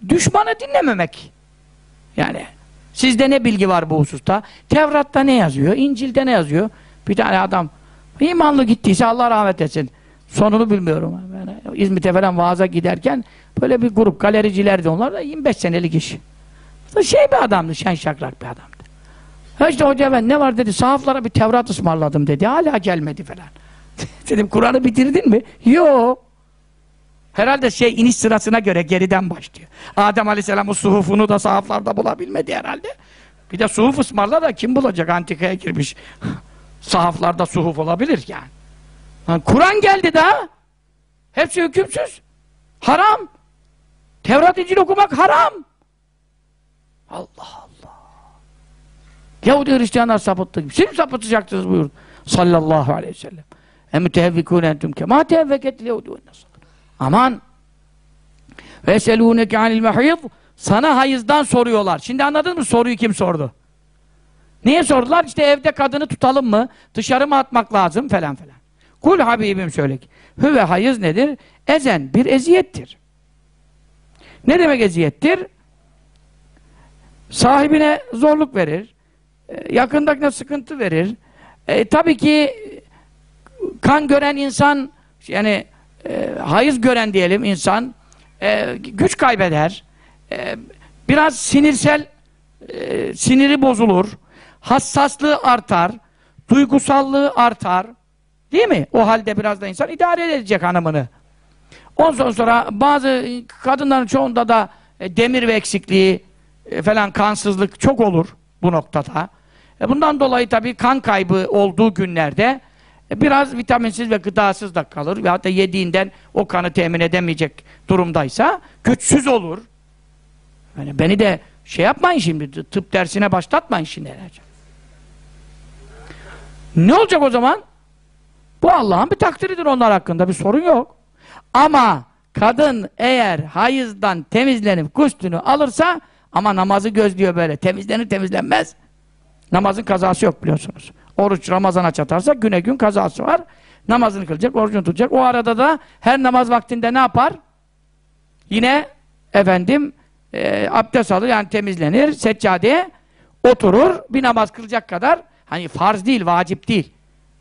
Düşmanı dinlememek. Yani sizde ne bilgi var bu hususta? Tevrat'ta ne yazıyor? İncil'de ne yazıyor? Bir tane adam imanlı gittiyse Allah rahmet etsin. Sonunu bilmiyorum. Yani İzmit'e falan vaaza giderken böyle bir grup galericilerdi onlar da 25 senelik iş. Şey bir adamdı, şen şakrak bir adamdı. İşte hoca ben ne var dedi, sahaflara bir Tevrat ısmarladım dedi, hala gelmedi falan. Dedim Kur'an'ı bitirdin mi? Yok. Herhalde şey iniş sırasına göre geriden başlıyor. Adem Aleyhisselam'ın suhufunu da sahaflarda bulabilmedi herhalde. Bir de suhuf ısmarla da kim bulacak antikaya girmiş. Sahaflarda suhuf olabilir yani. yani Kur'an geldi daha. Hepsi hükümsüz. Haram. Tevrat İncil okumak haram. Allah Allah. Yahudi Hristiyanlar sapıttı. Siz mi sapıtacaksınız buyurdu. Sallallahu aleyhi ve sellem. Emütehevvikûne entüm kemâ tehevveket Yahudi ve Aman! Veselûneke anil mehîd sana hayızdan soruyorlar. Şimdi anladın mı soruyu kim sordu? Niye sordular? İşte evde kadını tutalım mı? Dışarı mı atmak lazım? Falan falan. Kul Habibim söyle ki. Hüve hayız nedir? Ezen bir eziyettir. Ne demek eziyettir? Sahibine zorluk verir. E, yakındakine sıkıntı verir. E, tabii ki kan gören insan yani e, hayız gören diyelim insan e, güç kaybeder. E, biraz sinirsel e, siniri bozulur. Hassaslığı artar. Duygusallığı artar. Değil mi? O halde biraz da insan idare edecek hanımını. Ondan sonra bazı kadınların çoğunda da e, demir ve eksikliği e, falan kansızlık çok olur bu noktada. E, bundan dolayı tabii kan kaybı olduğu günlerde biraz vitaminsiz ve gıdasız da kalır. Ve hatta yediğinden o kanı temin edemeyecek durumdaysa güçsüz olur. Yani beni de şey yapmayın şimdi, tıp dersine başlatmayın şimdi. Ne olacak o zaman? Bu Allah'ın bir takdiridir onlar hakkında, bir sorun yok. Ama kadın eğer hayızdan temizlenip kustunu alırsa ama namazı gözlüyor böyle, temizlenir temizlenmez. Namazın kazası yok biliyorsunuz. Oruç Ramazan'a çatarsa güne gün kazası var. Namazını kılacak, orucunu tutacak. O arada da her namaz vaktinde ne yapar? Yine efendim e, abdest alır yani temizlenir, seccadeye oturur, bir namaz kılacak kadar hani farz değil, vacip değil.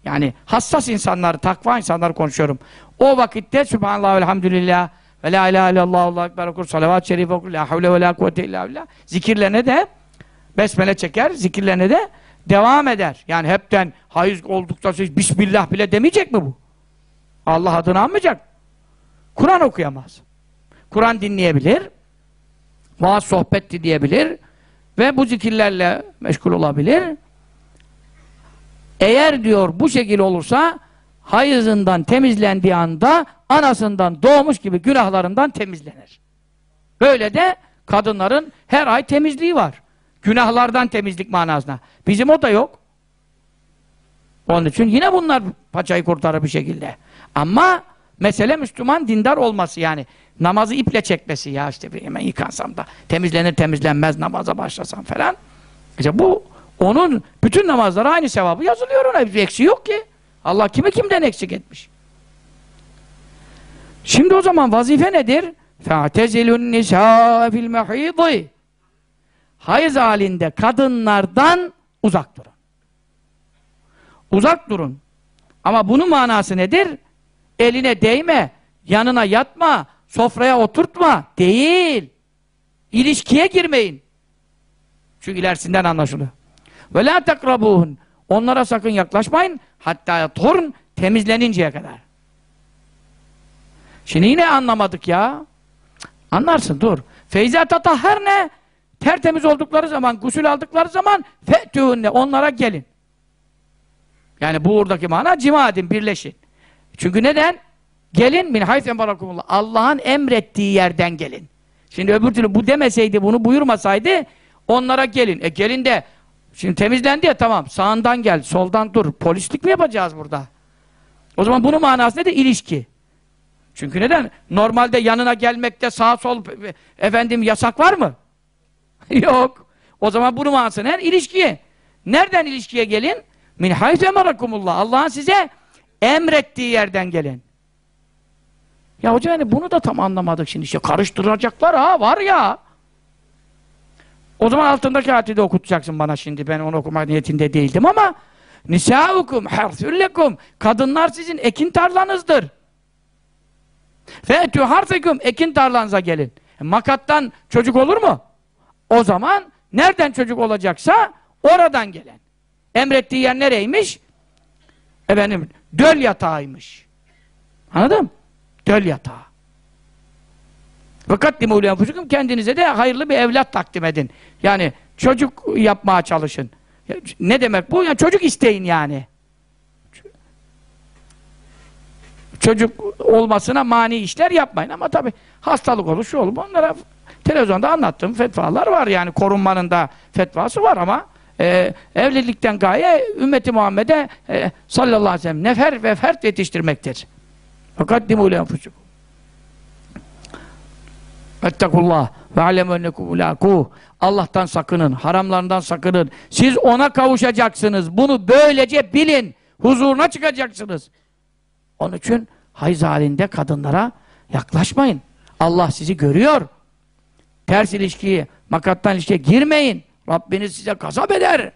Yani hassas insanlar, takva insanlar konuşuyorum. O vakitte Subhanallah elhamdülillah ve la ilahe illallah Allahu ekber okur, salavat-ı şerif okur, la havle ve la kuvvete illa billah. Zikirlerine de besmele çeker, zikirlerine de devam eder. Yani hepten hayız olduktan sonra Bismillah bile demeyecek mi bu? Allah adını anmayacak. Kur'an okuyamaz. Kur'an dinleyebilir. Vaaz sohbet dinleyebilir. Ve bu zikirlerle meşgul olabilir. Eğer diyor bu şekil olursa hayızından temizlendiği anda anasından doğmuş gibi günahlarından temizlenir. Böyle de kadınların her ay temizliği var. Günahlardan temizlik manasına. Bizim o da yok. Onun için yine bunlar paçayı kurtarır bir şekilde. Ama mesele Müslüman dindar olması yani. Namazı iple çekmesi ya işte hemen yıkansam da temizlenir temizlenmez namaza başlasam falan. İşte bu onun bütün namazlara aynı sevabı yazılıyor ona. Bir eksiği yok ki. Allah kimi kimden eksik etmiş. Şimdi o zaman vazife nedir? فَاَعْتَزِلُ النِّسَاءَ فِي الْمَحِيضِ Hayız halinde kadınlardan uzak durun. Uzak durun. Ama bunun manası nedir? Eline değme, yanına yatma, sofraya oturtma. Değil. İlişkiye girmeyin. Şu ilerisinden anlaşılıyor. Ve la takrabuhun. Onlara sakın yaklaşmayın. Hatta torun temizleninceye kadar. Şimdi yine anlamadık ya. Anlarsın dur. Feyza tatahher ne? Tertemiz oldukları zaman, gusül aldıkları zaman fe'tûhünne onlara gelin. Yani bu buradaki mana cima edin, birleşin. Çünkü neden? Gelin min hayfen barakumullah. Allah'ın emrettiği yerden gelin. Şimdi öbür türlü bu demeseydi, bunu buyurmasaydı onlara gelin. E gelin de şimdi temizlendi ya tamam. Sağından gel, soldan dur. Polislik mi yapacağız burada? O zaman bunun manası nedir? İlişki. Çünkü neden? Normalde yanına gelmekte sağ sol efendim yasak var mı? Yok. O zaman bunun manası ne? İlişkiye. Nereden ilişkiye gelin? Min haythu emarakumullah. Allah'ın size emrettiği yerden gelin. Ya hocam yani bunu da tam anlamadık şimdi işte karıştıracaklar ha var ya. O zaman altındaki ayeti de okutacaksın bana şimdi ben onu okumak niyetinde değildim ama Nisaukum harsüllekum kadınlar sizin ekin tarlanızdır. Fetü harfikum ekin tarlanıza gelin. E, makattan çocuk olur mu? O zaman nereden çocuk olacaksa oradan gelen. Emrettiği yer nereymiş? Efendim döl yatağıymış. Anladın Döl yatağı. Fakat dimûlû kendinize de hayırlı bir evlat takdim edin. Yani çocuk yapmaya çalışın. Ne demek bu? Yani çocuk isteyin yani. Çocuk olmasına mani işler yapmayın ama tabi hastalık olur, şu olur. Onlara televizyonda anlattığım fetvalar var yani korunmanın da fetvası var ama e, evlilikten gaye ümmeti Muhammed'e e, sallallahu aleyhi ve sellem nefer ve fert yetiştirmektir. Fakat dimûle enfusukum. Ettekullah ve alem ennekum Allah'tan sakının, haramlarından sakının. Siz ona kavuşacaksınız. Bunu böylece bilin. Huzuruna çıkacaksınız. Onun için hayız halinde kadınlara yaklaşmayın. Allah sizi görüyor. Ters ilişkiye, makattan ilişkiye girmeyin. Rabbiniz size gazap eder.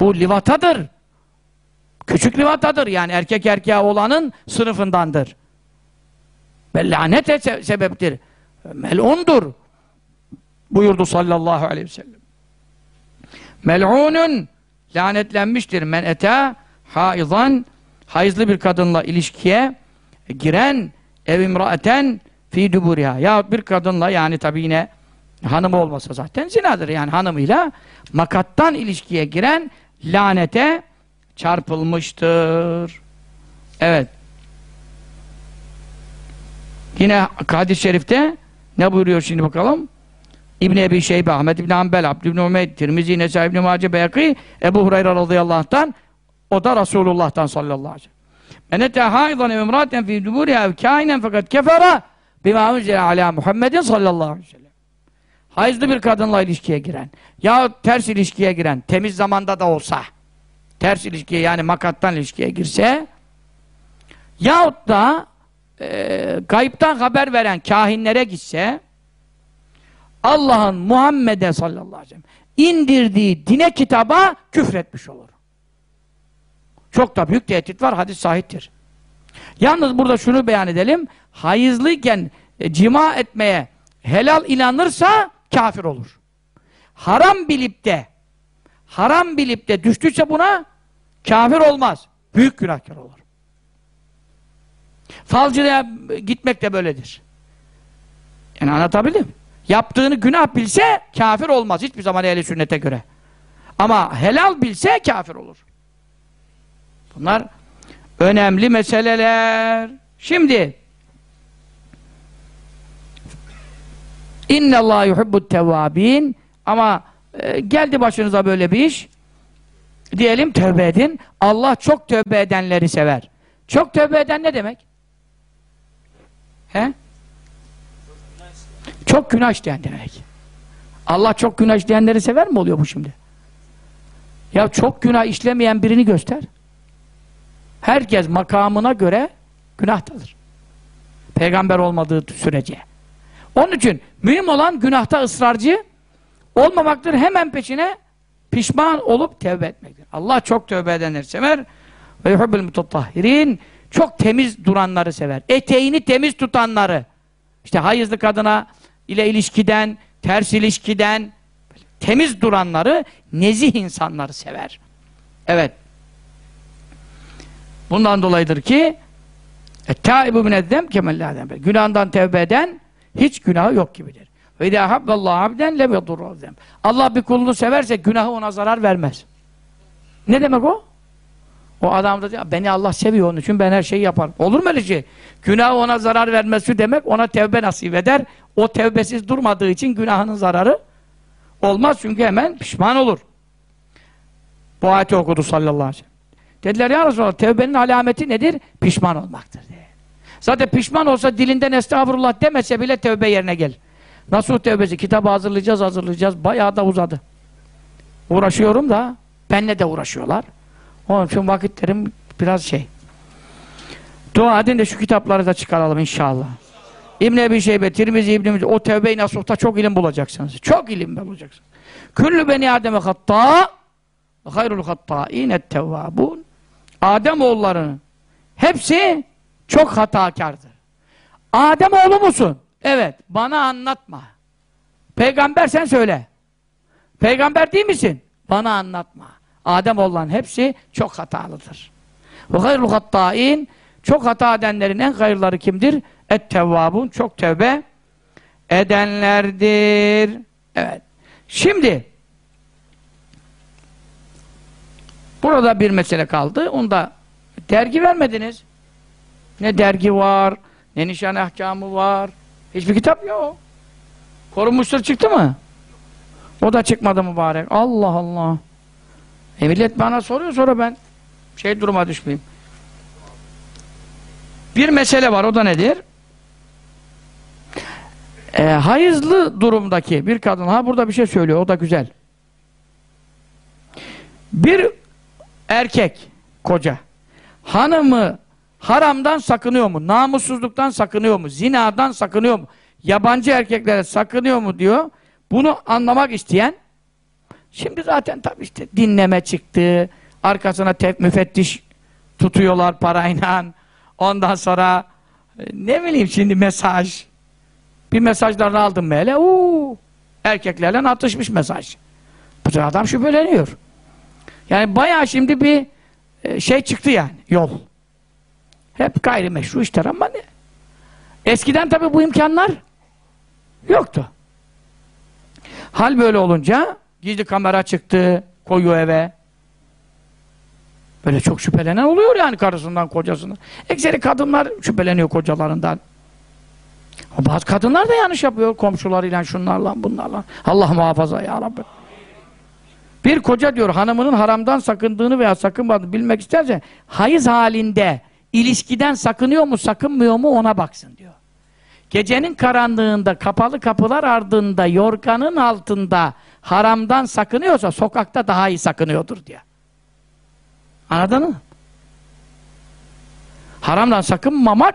Bu livatadır. Küçük livatadır. Yani erkek erkeğe olanın sınıfındandır. Ve lanete se sebeptir. Mel'undur. Buyurdu sallallahu aleyhi ve sellem. Mel'unun lanetlenmiştir. Men ete haizan hayızlı bir kadınla ilişkiye giren ev imraeten fi duburiha yahut bir kadınla yani tabi yine hanımı olmasa zaten zinadır yani hanımıyla makattan ilişkiye giren lanete çarpılmıştır. Evet. Yine hadis-i şerifte ne buyuruyor şimdi bakalım? İbn Ebi Şeybe, Ahmed İbn Hanbel, Abdü İbn Umeyd, Tirmizi, Nesa İbn Mace, Beyakî, Ebu Hureyre radıyallahu o da Resulullah'tan sallallahu aleyhi ve sellem. Men ete haidan ev imraten fi duburiha ev kainen fakat kefera bima unzile ala Muhammedin sallallahu aleyhi ve sellem. Hayızlı bir kadınla ilişkiye giren ya ters ilişkiye giren temiz zamanda da olsa ters ilişkiye yani makattan ilişkiye girse yahut da e, haber veren kahinlere gitse Allah'ın Muhammed'e sallallahu aleyhi ve sellem indirdiği dine kitaba küfretmiş olur. Çok da büyük tehdit var, hadis sahiptir. Yalnız burada şunu beyan edelim, hayızlıyken e, cima etmeye helal inanırsa kafir olur. Haram bilip de haram bilip de düştüyse buna kafir olmaz. Büyük günahkar olur. Falcıya gitmek de böyledir. Yani anlatabildim. Yaptığını günah bilse kafir olmaz hiçbir zaman ehli sünnete göre. Ama helal bilse kafir olur. Bunlar önemli meseleler. Şimdi İnne Allah yuhibbut tevvabin ama e, geldi başınıza böyle bir iş diyelim tövbe edin. Allah çok tövbe edenleri sever. Çok tövbe eden ne demek? He? Çok günah işleyen demek. Allah çok günah işleyenleri sever mi oluyor bu şimdi? Ya çok günah işlemeyen birini göster. Herkes makamına göre günahtadır. Peygamber olmadığı sürece. Onun için mühim olan günahta ısrarcı olmamaktır. Hemen peşine pişman olup tevbe etmektir. Allah çok tövbe edenleri sever. Ve yuhubbul mutatahhirin çok temiz duranları sever. Eteğini temiz tutanları. İşte hayızlı kadına ile ilişkiden, ters ilişkiden temiz duranları, nezih insanları sever. Evet. Bundan dolayıdır ki e, Taibu mineddem kemellâdem. Günahından tevbe eden hiç günahı yok gibidir. Ve idâ habballahu abden lem yadurrazzem. Allah bir kulunu severse günahı ona zarar vermez. Ne demek o? O adam da diyor, beni Allah seviyor onun için ben her şeyi yaparım. Olur mu öyle şey? Günah ona zarar vermesi demek ona tevbe nasip eder. O tevbesiz durmadığı için günahının zararı olmaz çünkü hemen pişman olur. Bu ayeti okudu sallallahu aleyhi ve sellem. Dediler ya Resulallah tevbenin alameti nedir? Pişman olmaktır. Diye. Zaten pişman olsa dilinden estağfurullah demese bile tevbe yerine gelir. Nasıl tevbesi? Kitabı hazırlayacağız hazırlayacağız. Bayağı da uzadı. Uğraşıyorum da benle de uğraşıyorlar. Onun için vakitlerim biraz şey. Dua edin de şu kitapları da çıkaralım inşallah. İbn-i Ebi Şeybe, Tirmizi, İbn-i O Tevbe-i Nasuh'ta çok ilim bulacaksınız. Çok ilim bulacaksınız. Küllü beni Adem'e hatta hayrul hattâinet tevvâbûn Adem oğullarının hepsi çok hatakardır. Adem oğlu musun? Evet. Bana anlatma. Peygamber sen söyle. Peygamber değil misin? Bana anlatma. Adem olan hepsi çok hatalıdır. Ve hayrul hattâin çok hata edenlerin en hayırları kimdir? Et-tevvabun çok tevbe edenlerdir. Evet. Şimdi burada bir mesele kaldı. Onda dergi vermediniz. Ne dergi var, ne nişan ahkamı var. Hiçbir kitap yok. Korunmuştur çıktı mı? O da çıkmadı mübarek. Allah Allah. E millet bana soruyor sonra ben şey duruma düşmeyeyim. Bir mesele var o da nedir? E, hayızlı durumdaki bir kadın ha burada bir şey söylüyor o da güzel. Bir erkek koca hanımı haramdan sakınıyor mu? Namussuzluktan sakınıyor mu? Zinadan sakınıyor mu? Yabancı erkeklere sakınıyor mu diyor. Bunu anlamak isteyen Şimdi zaten tabii işte dinleme çıktı. Arkasına tef müfettiş tutuyorlar parayla. Ondan sonra e, ne bileyim şimdi mesaj. Bir mesajlarını aldım böyle. Uuu, erkeklerle atışmış mesaj. Bu adam şüpheleniyor. Yani bayağı şimdi bir e, şey çıktı yani. Yol. Hep gayrimeşru işler ama ne? Eskiden tabii bu imkanlar yoktu. Hal böyle olunca Gizli kamera çıktı, koyuyor eve. Böyle çok şüphelenen oluyor yani karısından, kocasından. Ekseri kadınlar şüpheleniyor kocalarından. Bazı kadınlar da yanlış yapıyor komşularıyla, şunlarla, bunlarla. Allah muhafaza ya Rabbi. Bir koca diyor hanımının haramdan sakındığını veya sakınmadığını bilmek isterse hayız halinde ilişkiden sakınıyor mu, sakınmıyor mu ona baksın diyor. Gecenin karanlığında, kapalı kapılar ardında, yorganın altında haramdan sakınıyorsa sokakta daha iyi sakınıyordur diye. Anladın mı? Haramdan sakınmamak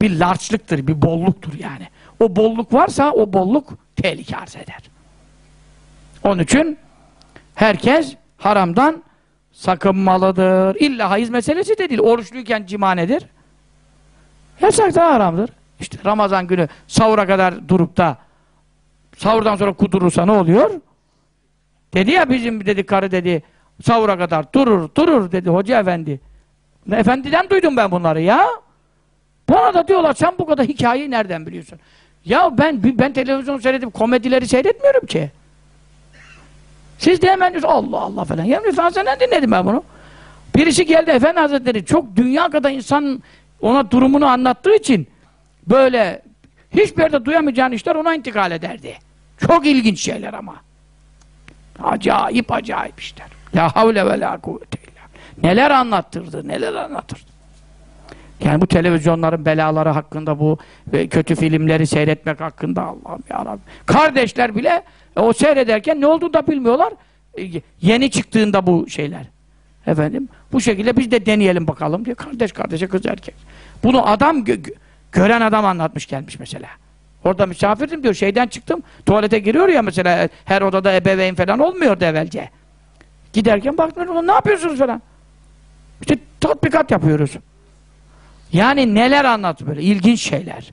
bir larçlıktır, bir bolluktur yani. O bolluk varsa o bolluk tehlike arz eder. Onun için herkes haramdan sakınmalıdır. İlla hayız meselesi de değil. Oruçluyken cima nedir? Yasak da haramdır. İşte Ramazan günü sahura kadar durup da sahurdan sonra kudurursa ne oluyor? Dedi ya bizim dedi karı dedi sahura kadar durur durur dedi hoca efendi. Efendiden duydum ben bunları ya. Bana da diyorlar sen bu kadar hikayeyi nereden biliyorsun? Ya ben ben televizyon seyredip komedileri seyretmiyorum ki. Siz de hemen Allah Allah falan. Ya senden dinledim ben bunu. Birisi geldi Efendi Hazretleri çok dünya kadar insan ona durumunu anlattığı için böyle hiçbir yerde duyamayacağın işler ona intikal ederdi. Çok ilginç şeyler ama. Acayip acayip işler. La havle ve la kuvvete illa. Neler anlattırdı, neler anlatırdı. Yani bu televizyonların belaları hakkında bu e, kötü filmleri seyretmek hakkında Allah'ım ya Kardeşler bile e, o seyrederken ne olduğunu da bilmiyorlar. E, yeni çıktığında bu şeyler. Efendim bu şekilde biz de deneyelim bakalım diye kardeş kardeşe kız erkek. Bunu adam gö gören adam anlatmış gelmiş mesela. Orada misafirdim diyor şeyden çıktım tuvalete giriyor ya mesela her odada ebeveyn falan olmuyordu evvelce. Giderken baktım ne yapıyorsunuz falan. İşte tatbikat yapıyoruz. Yani neler anlat böyle ilginç şeyler.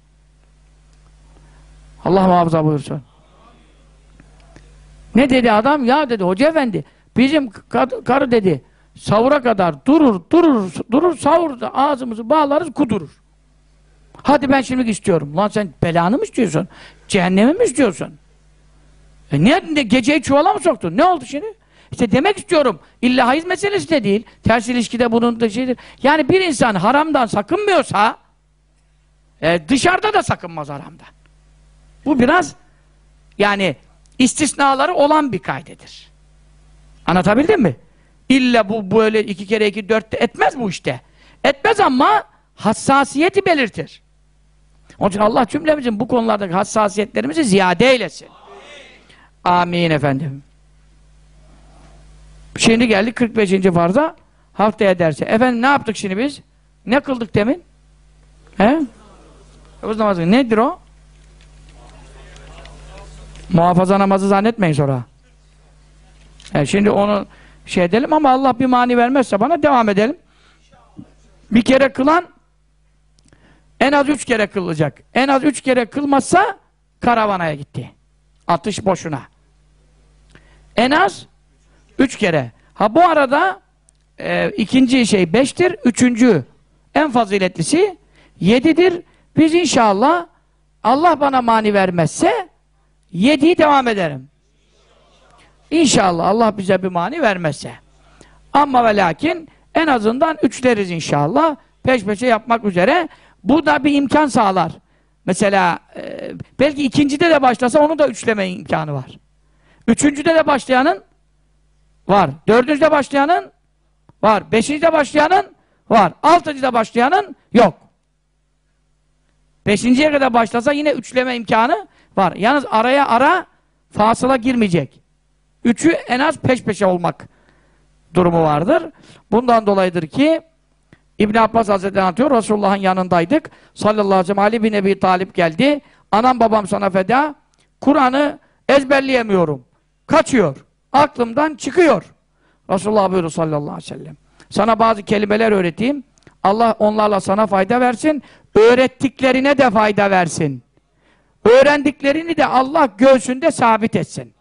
Allah muhafaza buyursun. Ne dedi adam? Ya dedi hoca efendi bizim karı dedi Savura kadar durur, durur, durur, savurda ağzımızı bağlarız, kudurur. Hadi ben şimdi istiyorum. Lan sen belanı mı istiyorsun? Cehennemi mi istiyorsun? E niye geceyi çuvala mı soktun? Ne oldu şimdi? İşte demek istiyorum. İlla hayız meselesi de değil. Ters ilişkide bunun da şeydir. Yani bir insan haramdan sakınmıyorsa e, dışarıda da sakınmaz haramdan. Bu biraz yani istisnaları olan bir kaydedir. Anlatabildim mi? İlla bu böyle iki kere iki dörtte etmez bu işte. Etmez ama hassasiyeti belirtir. Onun için Allah cümlemizin bu konulardaki hassasiyetlerimizi ziyade eylesin. Amin, Amin efendim. Şimdi geldik 45. farza haftaya derse. Efendim ne yaptık şimdi biz? Ne kıldık demin? He? Yavuz namazı. Nedir o? Muhafaza namazı zannetmeyin sonra. Yani şimdi onu şey edelim ama Allah bir mani vermezse bana devam edelim. Bir kere kılan en az üç kere kılacak. En az üç kere kılmazsa karavanaya gitti. Atış boşuna. En az üç kere. Ha bu arada e, ikinci şey beştir. Üçüncü en faziletlisi yedidir. Biz inşallah Allah bana mani vermezse yediği devam ederim. İnşallah Allah bize bir mani vermezse. Ama ve lakin en azından üçleriz inşallah. Peş peşe yapmak üzere. Bu da bir imkan sağlar. Mesela e, belki ikincide de başlasa onu da üçleme imkanı var. Üçüncüde de başlayanın var. Dördüncüde başlayanın var. Beşincide başlayanın var. Altıncıda başlayanın yok. Beşinciye kadar başlasa yine üçleme imkanı var. Yalnız araya ara fasıla girmeyecek. Üçü en az peş peşe olmak durumu vardır. Bundan dolayıdır ki İbn Abbas Hazretleri anlatıyor. Resulullah'ın yanındaydık. Sallallahu aleyhi ve sellem Ali bin Ebi Talip geldi. Anam babam sana feda. Kur'an'ı ezberleyemiyorum. Kaçıyor. Aklımdan çıkıyor. Resulullah buyuruyor sallallahu aleyhi ve sellem. Sana bazı kelimeler öğreteyim. Allah onlarla sana fayda versin. Öğrettiklerine de fayda versin. Öğrendiklerini de Allah göğsünde sabit etsin.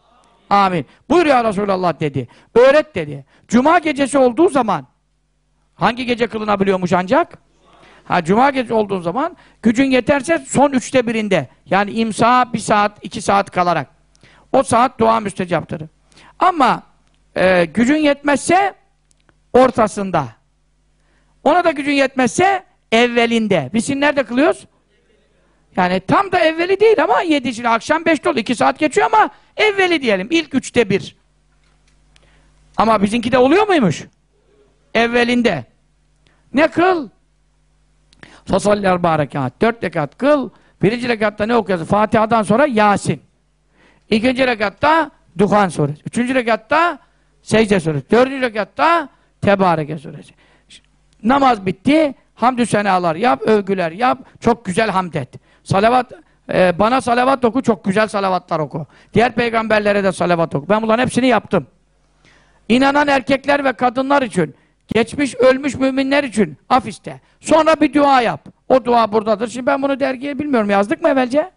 Amin. Buyur ya Resulallah dedi. Öğret dedi. Cuma gecesi olduğu zaman hangi gece kılınabiliyormuş ancak? Ha cuma gecesi olduğu zaman gücün yeterse son üçte birinde yani imsa bir saat iki saat kalarak o saat dua müstecaptır. Ama e, gücün yetmezse ortasında. Ona da gücün yetmezse evvelinde. Biz şimdi nerede kılıyoruz? Yani tam da evveli değil ama yedi akşam beşte oldu. iki saat geçiyor ama evveli diyelim. ilk üçte bir. Ama bizimki de oluyor muymuş? Evvelinde. Ne kıl? Fasalli arba rekat. Dört rekat kıl. Birinci rekatta ne okuyorsun? Fatiha'dan sonra Yasin. İkinci rekatta Duhan suresi. Üçüncü rekatta Secde suresi. Dördüncü rekatta Tebareke suresi. Namaz bitti. Hamdü senalar yap, övgüler yap. Çok güzel hamd et. Salavat, e, bana salavat oku, çok güzel salavatlar oku. Diğer peygamberlere de salavat oku. Ben bunların hepsini yaptım. İnanan erkekler ve kadınlar için, geçmiş ölmüş müminler için af iste. Sonra bir dua yap. O dua buradadır. Şimdi ben bunu dergiye bilmiyorum. Yazdık mı evvelce?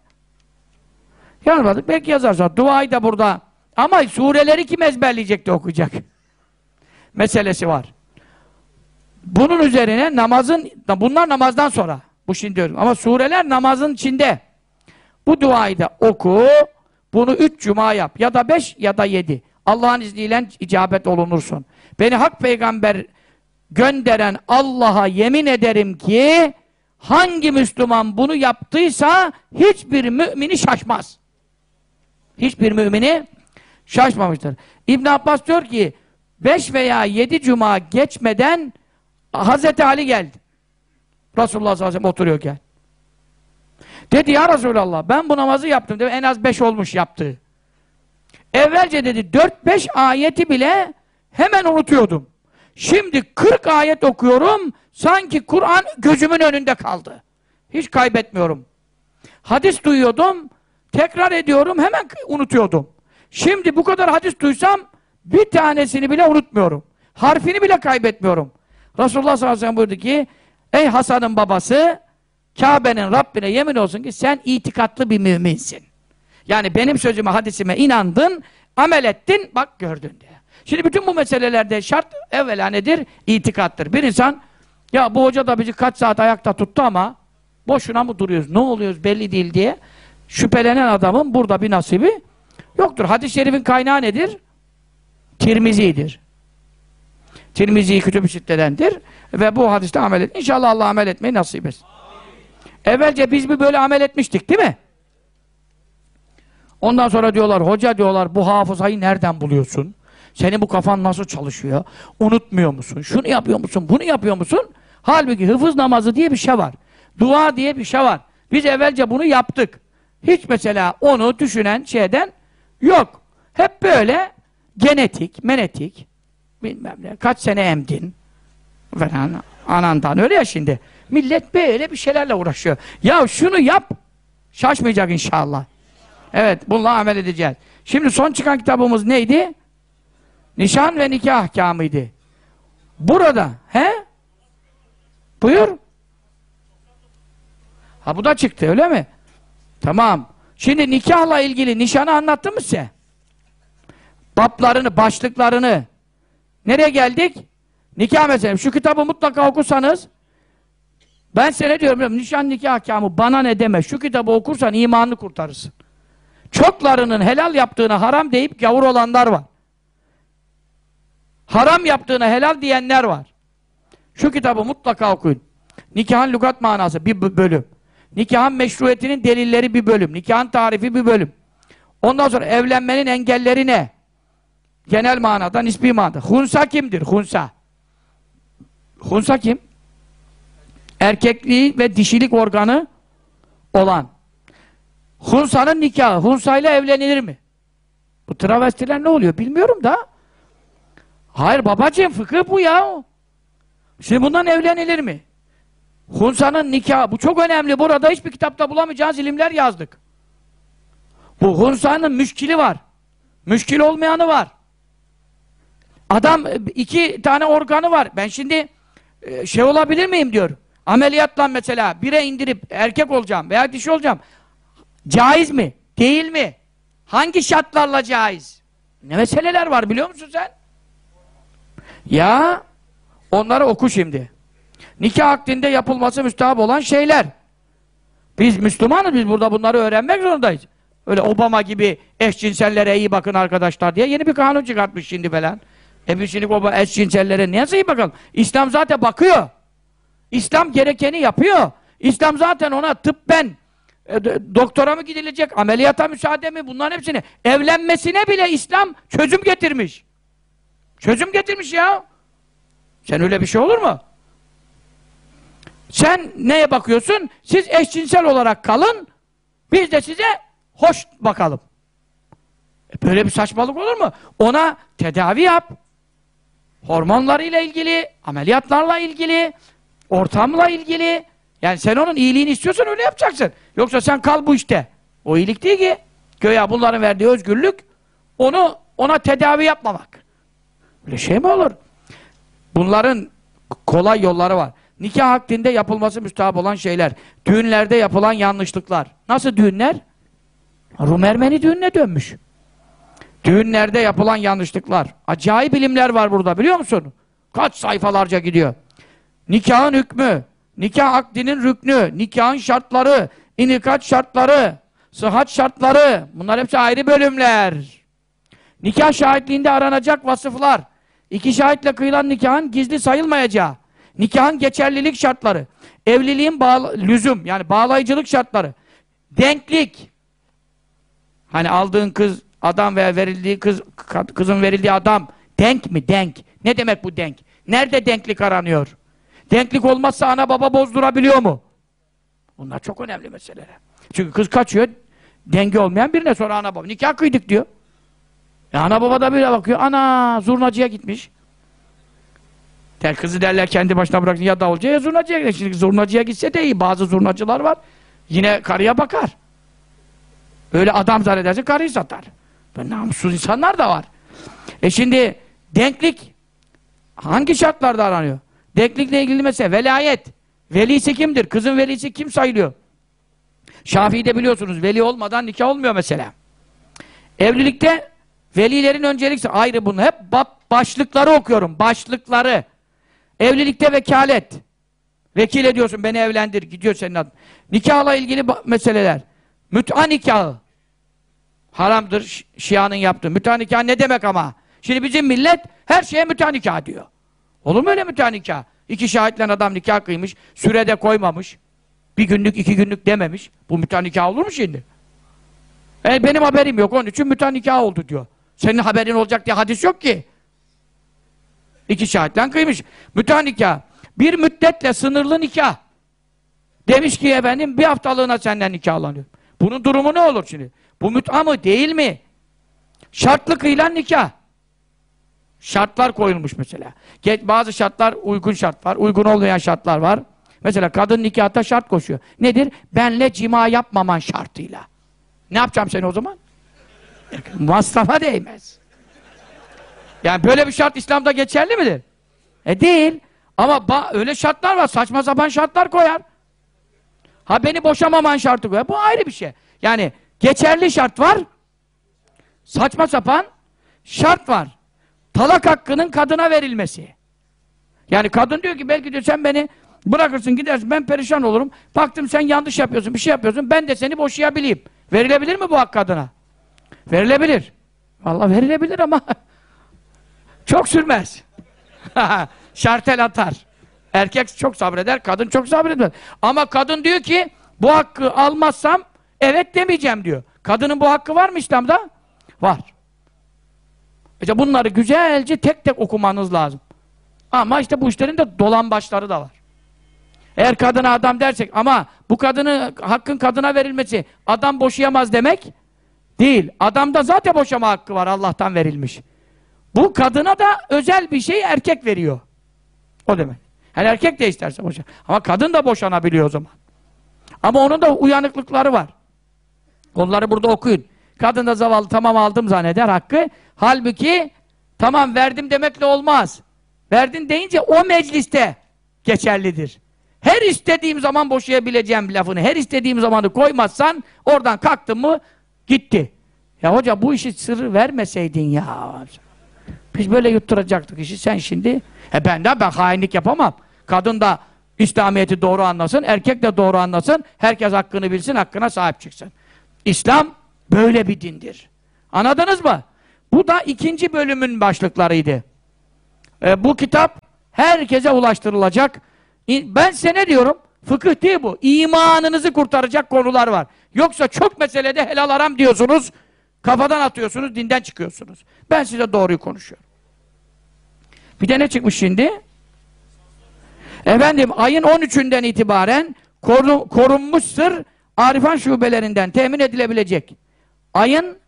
Yazmadık. Belki yazarsa. Duayı da burada. Ama sureleri kim ezberleyecek de okuyacak? Meselesi var. Bunun üzerine namazın, bunlar namazdan sonra. Bu şimdi diyorum. Ama sureler namazın içinde. Bu duayı da oku. Bunu üç cuma yap. Ya da beş ya da yedi. Allah'ın izniyle icabet olunursun. Beni hak peygamber gönderen Allah'a yemin ederim ki hangi Müslüman bunu yaptıysa hiçbir mümini şaşmaz. Hiçbir mümini şaşmamıştır. İbn Abbas diyor ki beş veya yedi cuma geçmeden Hazreti Ali geldi. Resulullah sallallahu aleyhi ve sellem oturuyorken. Dedi ya Resulallah ben bu namazı yaptım. Dedi, en az beş olmuş yaptığı. Evvelce dedi dört beş ayeti bile hemen unutuyordum. Şimdi 40 ayet okuyorum, sanki Kur'an gözümün önünde kaldı. Hiç kaybetmiyorum. Hadis duyuyordum, tekrar ediyorum, hemen unutuyordum. Şimdi bu kadar hadis duysam, bir tanesini bile unutmuyorum. Harfini bile kaybetmiyorum. Resulullah sallallahu aleyhi ve sellem buyurdu ki, ey Hasan'ın babası, Kabe'nin Rabbine yemin olsun ki sen itikatlı bir müminsin. Yani benim sözüme, hadisime inandın, amel ettin, bak gördün diye. Şimdi bütün bu meselelerde şart evvela nedir? İtikattır. Bir insan ya bu hoca da bizi kaç saat ayakta tuttu ama boşuna mı duruyoruz, ne oluyoruz belli değil diye şüphelenen adamın burada bir nasibi yoktur. Hadis-i şerifin kaynağı nedir? Tirmizi'dir. Tirmizi kütüb-i sittedendir ve bu hadiste amel et. İnşallah Allah amel etmeyi nasip etsin. Evvelce biz bir böyle amel etmiştik değil mi? Ondan sonra diyorlar, hoca diyorlar bu hafızayı nereden buluyorsun? Senin bu kafan nasıl çalışıyor? Unutmuyor musun? Şunu yapıyor musun? Bunu yapıyor musun? Halbuki hıfız namazı diye bir şey var. Dua diye bir şey var. Biz evvelce bunu yaptık. Hiç mesela onu düşünen şeyden yok. Hep böyle genetik, menetik bilmem ne. Kaç sene emdin falan anandan öyle ya şimdi. Millet böyle bir şeylerle uğraşıyor. Ya şunu yap şaşmayacak inşallah. Evet bununla amel edeceğiz. Şimdi son çıkan kitabımız neydi? Nişan ve nikah ahkamıydı. Burada, he? Buyur. Ha bu da çıktı öyle mi? Tamam. Şimdi nikahla ilgili nişanı anlattım mı size? Bablarını, başlıklarını. Nereye geldik? Nikah meselesi. Şu kitabı mutlaka okursanız ben ne diyorum? Nişan nikah ahkamı bana ne deme. Şu kitabı okursan imanını kurtarırsın. Çoklarının helal yaptığına haram deyip gavur olanlar var. Haram yaptığına helal diyenler var. Şu kitabı mutlaka okuyun. Nikahın lügat manası bir bölüm. Nikahın meşruiyetinin delilleri bir bölüm. Nikahın tarifi bir bölüm. Ondan sonra evlenmenin engelleri ne? Genel manada, nispi manada. Hunsa kimdir? Hunsa. Hunsa kim? Erkekliği ve dişilik organı olan. Hunsa'nın nikahı. Hunsa'yla evlenilir mi? Bu travestiler ne oluyor bilmiyorum da. Hayır babacığım fıkıh bu ya. Şimdi bundan evlenilir mi? Hunsa'nın nikahı. Bu çok önemli. Burada hiçbir kitapta bulamayacağınız ilimler yazdık. Bu Hunsa'nın müşkili var. Müşkil olmayanı var. Adam iki tane organı var. Ben şimdi e, şey olabilir miyim diyor. Ameliyatla mesela bire indirip erkek olacağım veya dişi olacağım. Caiz mi? Değil mi? Hangi şartlarla caiz? Ne meseleler var biliyor musun sen? Ya onları oku şimdi. Nikah akdinde yapılması müstahap olan şeyler. Biz Müslümanız, biz burada bunları öğrenmek zorundayız. Öyle Obama gibi eşcinsellere iyi bakın arkadaşlar diye yeni bir kanun çıkartmış şimdi falan. E biz şimdi Obama eşcinsellere niye iyi bakalım? İslam zaten bakıyor. İslam gerekeni yapıyor. İslam zaten ona tıbben e, doktora mı gidilecek, ameliyata müsaade mi bunların hepsini evlenmesine bile İslam çözüm getirmiş. Çözüm getirmiş ya. Sen öyle bir şey olur mu? Sen neye bakıyorsun? Siz eşcinsel olarak kalın, biz de size hoş bakalım. E böyle bir saçmalık olur mu? Ona tedavi yap. Hormonlarıyla ilgili, ameliyatlarla ilgili, ortamla ilgili. Yani sen onun iyiliğini istiyorsan öyle yapacaksın. Yoksa sen kal bu işte. O iyilik değil ki. Göya bunların verdiği özgürlük onu ona tedavi yapmamak. Böyle şey mi olur? Bunların kolay yolları var. Nikah akdinde yapılması müstahap olan şeyler. Düğünlerde yapılan yanlışlıklar. Nasıl düğünler? Rum Ermeni düğününe dönmüş. Düğünlerde yapılan yanlışlıklar. Acayip bilimler var burada biliyor musun? Kaç sayfalarca gidiyor. Nikahın hükmü, nikah akdinin rüknü, nikahın şartları, inikat şartları, sıhhat şartları. Bunlar hepsi ayrı bölümler. Nikah şahitliğinde aranacak vasıflar. İki şahitle kıyılan nikahın gizli sayılmayacağı. Nikahın geçerlilik şartları. Evliliğin lüzum yani bağlayıcılık şartları. Denklik. Hani aldığın kız adam veya verildiği kız kızın verildiği adam denk mi? Denk. Ne demek bu denk? Nerede denklik aranıyor? Denklik olmazsa ana baba bozdurabiliyor mu? Bunlar çok önemli meseleler. Çünkü kız kaçıyor, denge olmayan birine sonra ana baba. Nikah kıydık diyor. E ana baba da böyle bakıyor. Ana zurnacıya gitmiş. Der, kızı derler kendi başına bırakın ya davulcuya ya zurnacıya gider. Şimdi zurnacıya gitse de iyi. Bazı zurnacılar var. Yine karıya bakar. Öyle adam zannederse karıyı satar. Böyle namussuz insanlar da var. E şimdi denklik hangi şartlarda aranıyor? Denklikle ilgili mesela velayet. Velisi kimdir? Kızın velisi kim sayılıyor? Şafii'de biliyorsunuz veli olmadan nikah olmuyor mesela. Evlilikte velilerin öncelikse ayrı bunu hep başlıkları okuyorum. Başlıkları. Evlilikte vekalet. Vekil ediyorsun beni evlendir. Gidiyor senin adın. Nikahla ilgili meseleler. Müt'a nikahı. Haramdır Şia'nın yaptığı. Müt'a nikahı ne demek ama? Şimdi bizim millet her şeye müt'a nikah diyor. Olur mu öyle müt'a nikah? İki şahitle adam nikah kıymış. Sürede koymamış. Bir günlük, iki günlük dememiş. Bu müt'a nikah olur mu şimdi? E, benim haberim yok. Onun için müt'a nikah oldu diyor. Senin haberin olacak diye hadis yok ki. İki şahitle kıymış. Müt'a nikah. Bir müddetle sınırlı nikah. Demiş ki efendim bir haftalığına senden nikahlanıyor. Bunun durumu ne olur şimdi? Bu müt'a mı değil mi? Şartlı kıyılan nikah. Şartlar koyulmuş mesela. Bazı şartlar uygun şart var, uygun olmayan şartlar var. Mesela kadın nikahta şart koşuyor. Nedir? Benle cima yapmaman şartıyla. Ne yapacağım seni o zaman? Masrafa değmez. Yani böyle bir şart İslam'da geçerli midir? E değil. Ama öyle şartlar var. Saçma sapan şartlar koyar. Ha beni boşamaman şartı koyar. Bu ayrı bir şey. Yani geçerli şart var. Saçma sapan şart var. Talak hakkının kadına verilmesi. Yani kadın diyor ki belki diyor sen beni bırakırsın gidersin ben perişan olurum. Baktım sen yanlış yapıyorsun bir şey yapıyorsun ben de seni boşayabileyim. Verilebilir mi bu hak kadına? Verilebilir. Vallahi verilebilir ama çok sürmez. Şartel atar. Erkek çok sabreder, kadın çok sabretmez. Ama kadın diyor ki bu hakkı almazsam evet demeyeceğim diyor. Kadının bu hakkı var mı İslam'da? Var. İşte bunları güzelce tek tek okumanız lazım. Ama işte bu işlerin de dolan başları da var. Eğer kadına adam dersek ama bu kadını hakkın kadına verilmesi adam boşayamaz demek değil. Adamda zaten boşama hakkı var Allah'tan verilmiş. Bu kadına da özel bir şey erkek veriyor. O demek. Her erkek de isterse boşan. Ama kadın da boşanabiliyor o zaman. Ama onun da uyanıklıkları var. Onları burada okuyun. Kadın da zavallı tamam aldım zanneder hakkı. Halbuki tamam verdim demekle olmaz. Verdin deyince o mecliste geçerlidir. Her istediğim zaman boşayabileceğim lafını, her istediğim zamanı koymazsan oradan kalktın mı gitti. Ya hoca bu işi sırrı vermeseydin ya. Biz böyle yutturacaktık işi sen şimdi. E ben de ben hainlik yapamam. Kadın da İslamiyet'i doğru anlasın, erkek de doğru anlasın, herkes hakkını bilsin, hakkına sahip çıksın. İslam böyle bir dindir. Anladınız mı? Bu da ikinci bölümün başlıklarıydı. E, bu kitap herkese ulaştırılacak. Ben size ne diyorum? Fıkıh değil bu. İmanınızı kurtaracak konular var. Yoksa çok meselede helal aram diyorsunuz, kafadan atıyorsunuz, dinden çıkıyorsunuz. Ben size doğruyu konuşuyorum. Bir de ne çıkmış şimdi? Efendim ayın 13'ünden itibaren koru, korunmuş sır Arifan şubelerinden temin edilebilecek. Ayın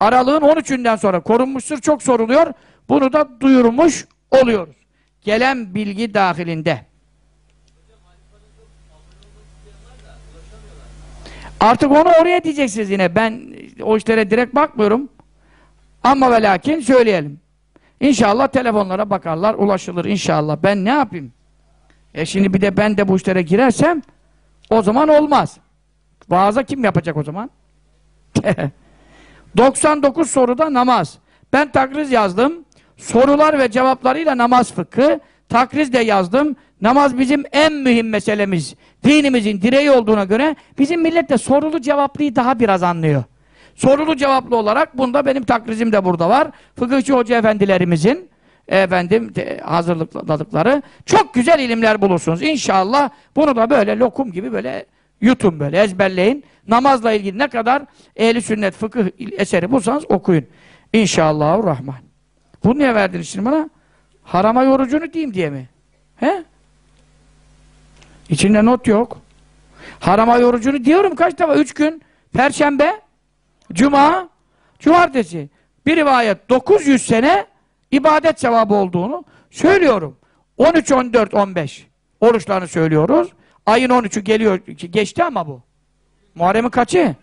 aralığın 13'ünden sonra korunmuş sır çok soruluyor. Bunu da duyurmuş oluyoruz. Gelen bilgi dahilinde. Artık onu oraya diyeceksiniz yine. Ben o işlere direkt bakmıyorum. Ama ve lakin söyleyelim. İnşallah telefonlara bakarlar, ulaşılır inşallah. Ben ne yapayım? E şimdi bir de ben de bu işlere girersem o zaman olmaz. Vaaza kim yapacak o zaman? 99 soruda namaz. Ben takriz yazdım. Sorular ve cevaplarıyla namaz fıkhı. Takriz de yazdım. Namaz bizim en mühim meselemiz. Dinimizin direği olduğuna göre bizim millet de sorulu cevaplıyı daha biraz anlıyor. Sorulu cevaplı olarak bunda benim takrizim de burada var. Fıkıhçı hoca efendilerimizin efendim hazırladıkları çok güzel ilimler bulursunuz. İnşallah bunu da böyle lokum gibi böyle yutun böyle ezberleyin. Namazla ilgili ne kadar ehli sünnet fıkıh eseri bulsanız okuyun. İnşallahurrahman. Bunu niye verdiniz şimdi bana? Harama yorucunu diyeyim diye mi? He? İçinde not yok. Harama yorucunu diyorum kaç defa? Üç gün. Perşembe, Cuma, Cumartesi. Bir rivayet 900 sene ibadet sevabı olduğunu söylüyorum. 13, 14, 15 oruçlarını söylüyoruz. Ayın 13'ü geliyor. Geçti ama bu. Muharrem'in kaçı?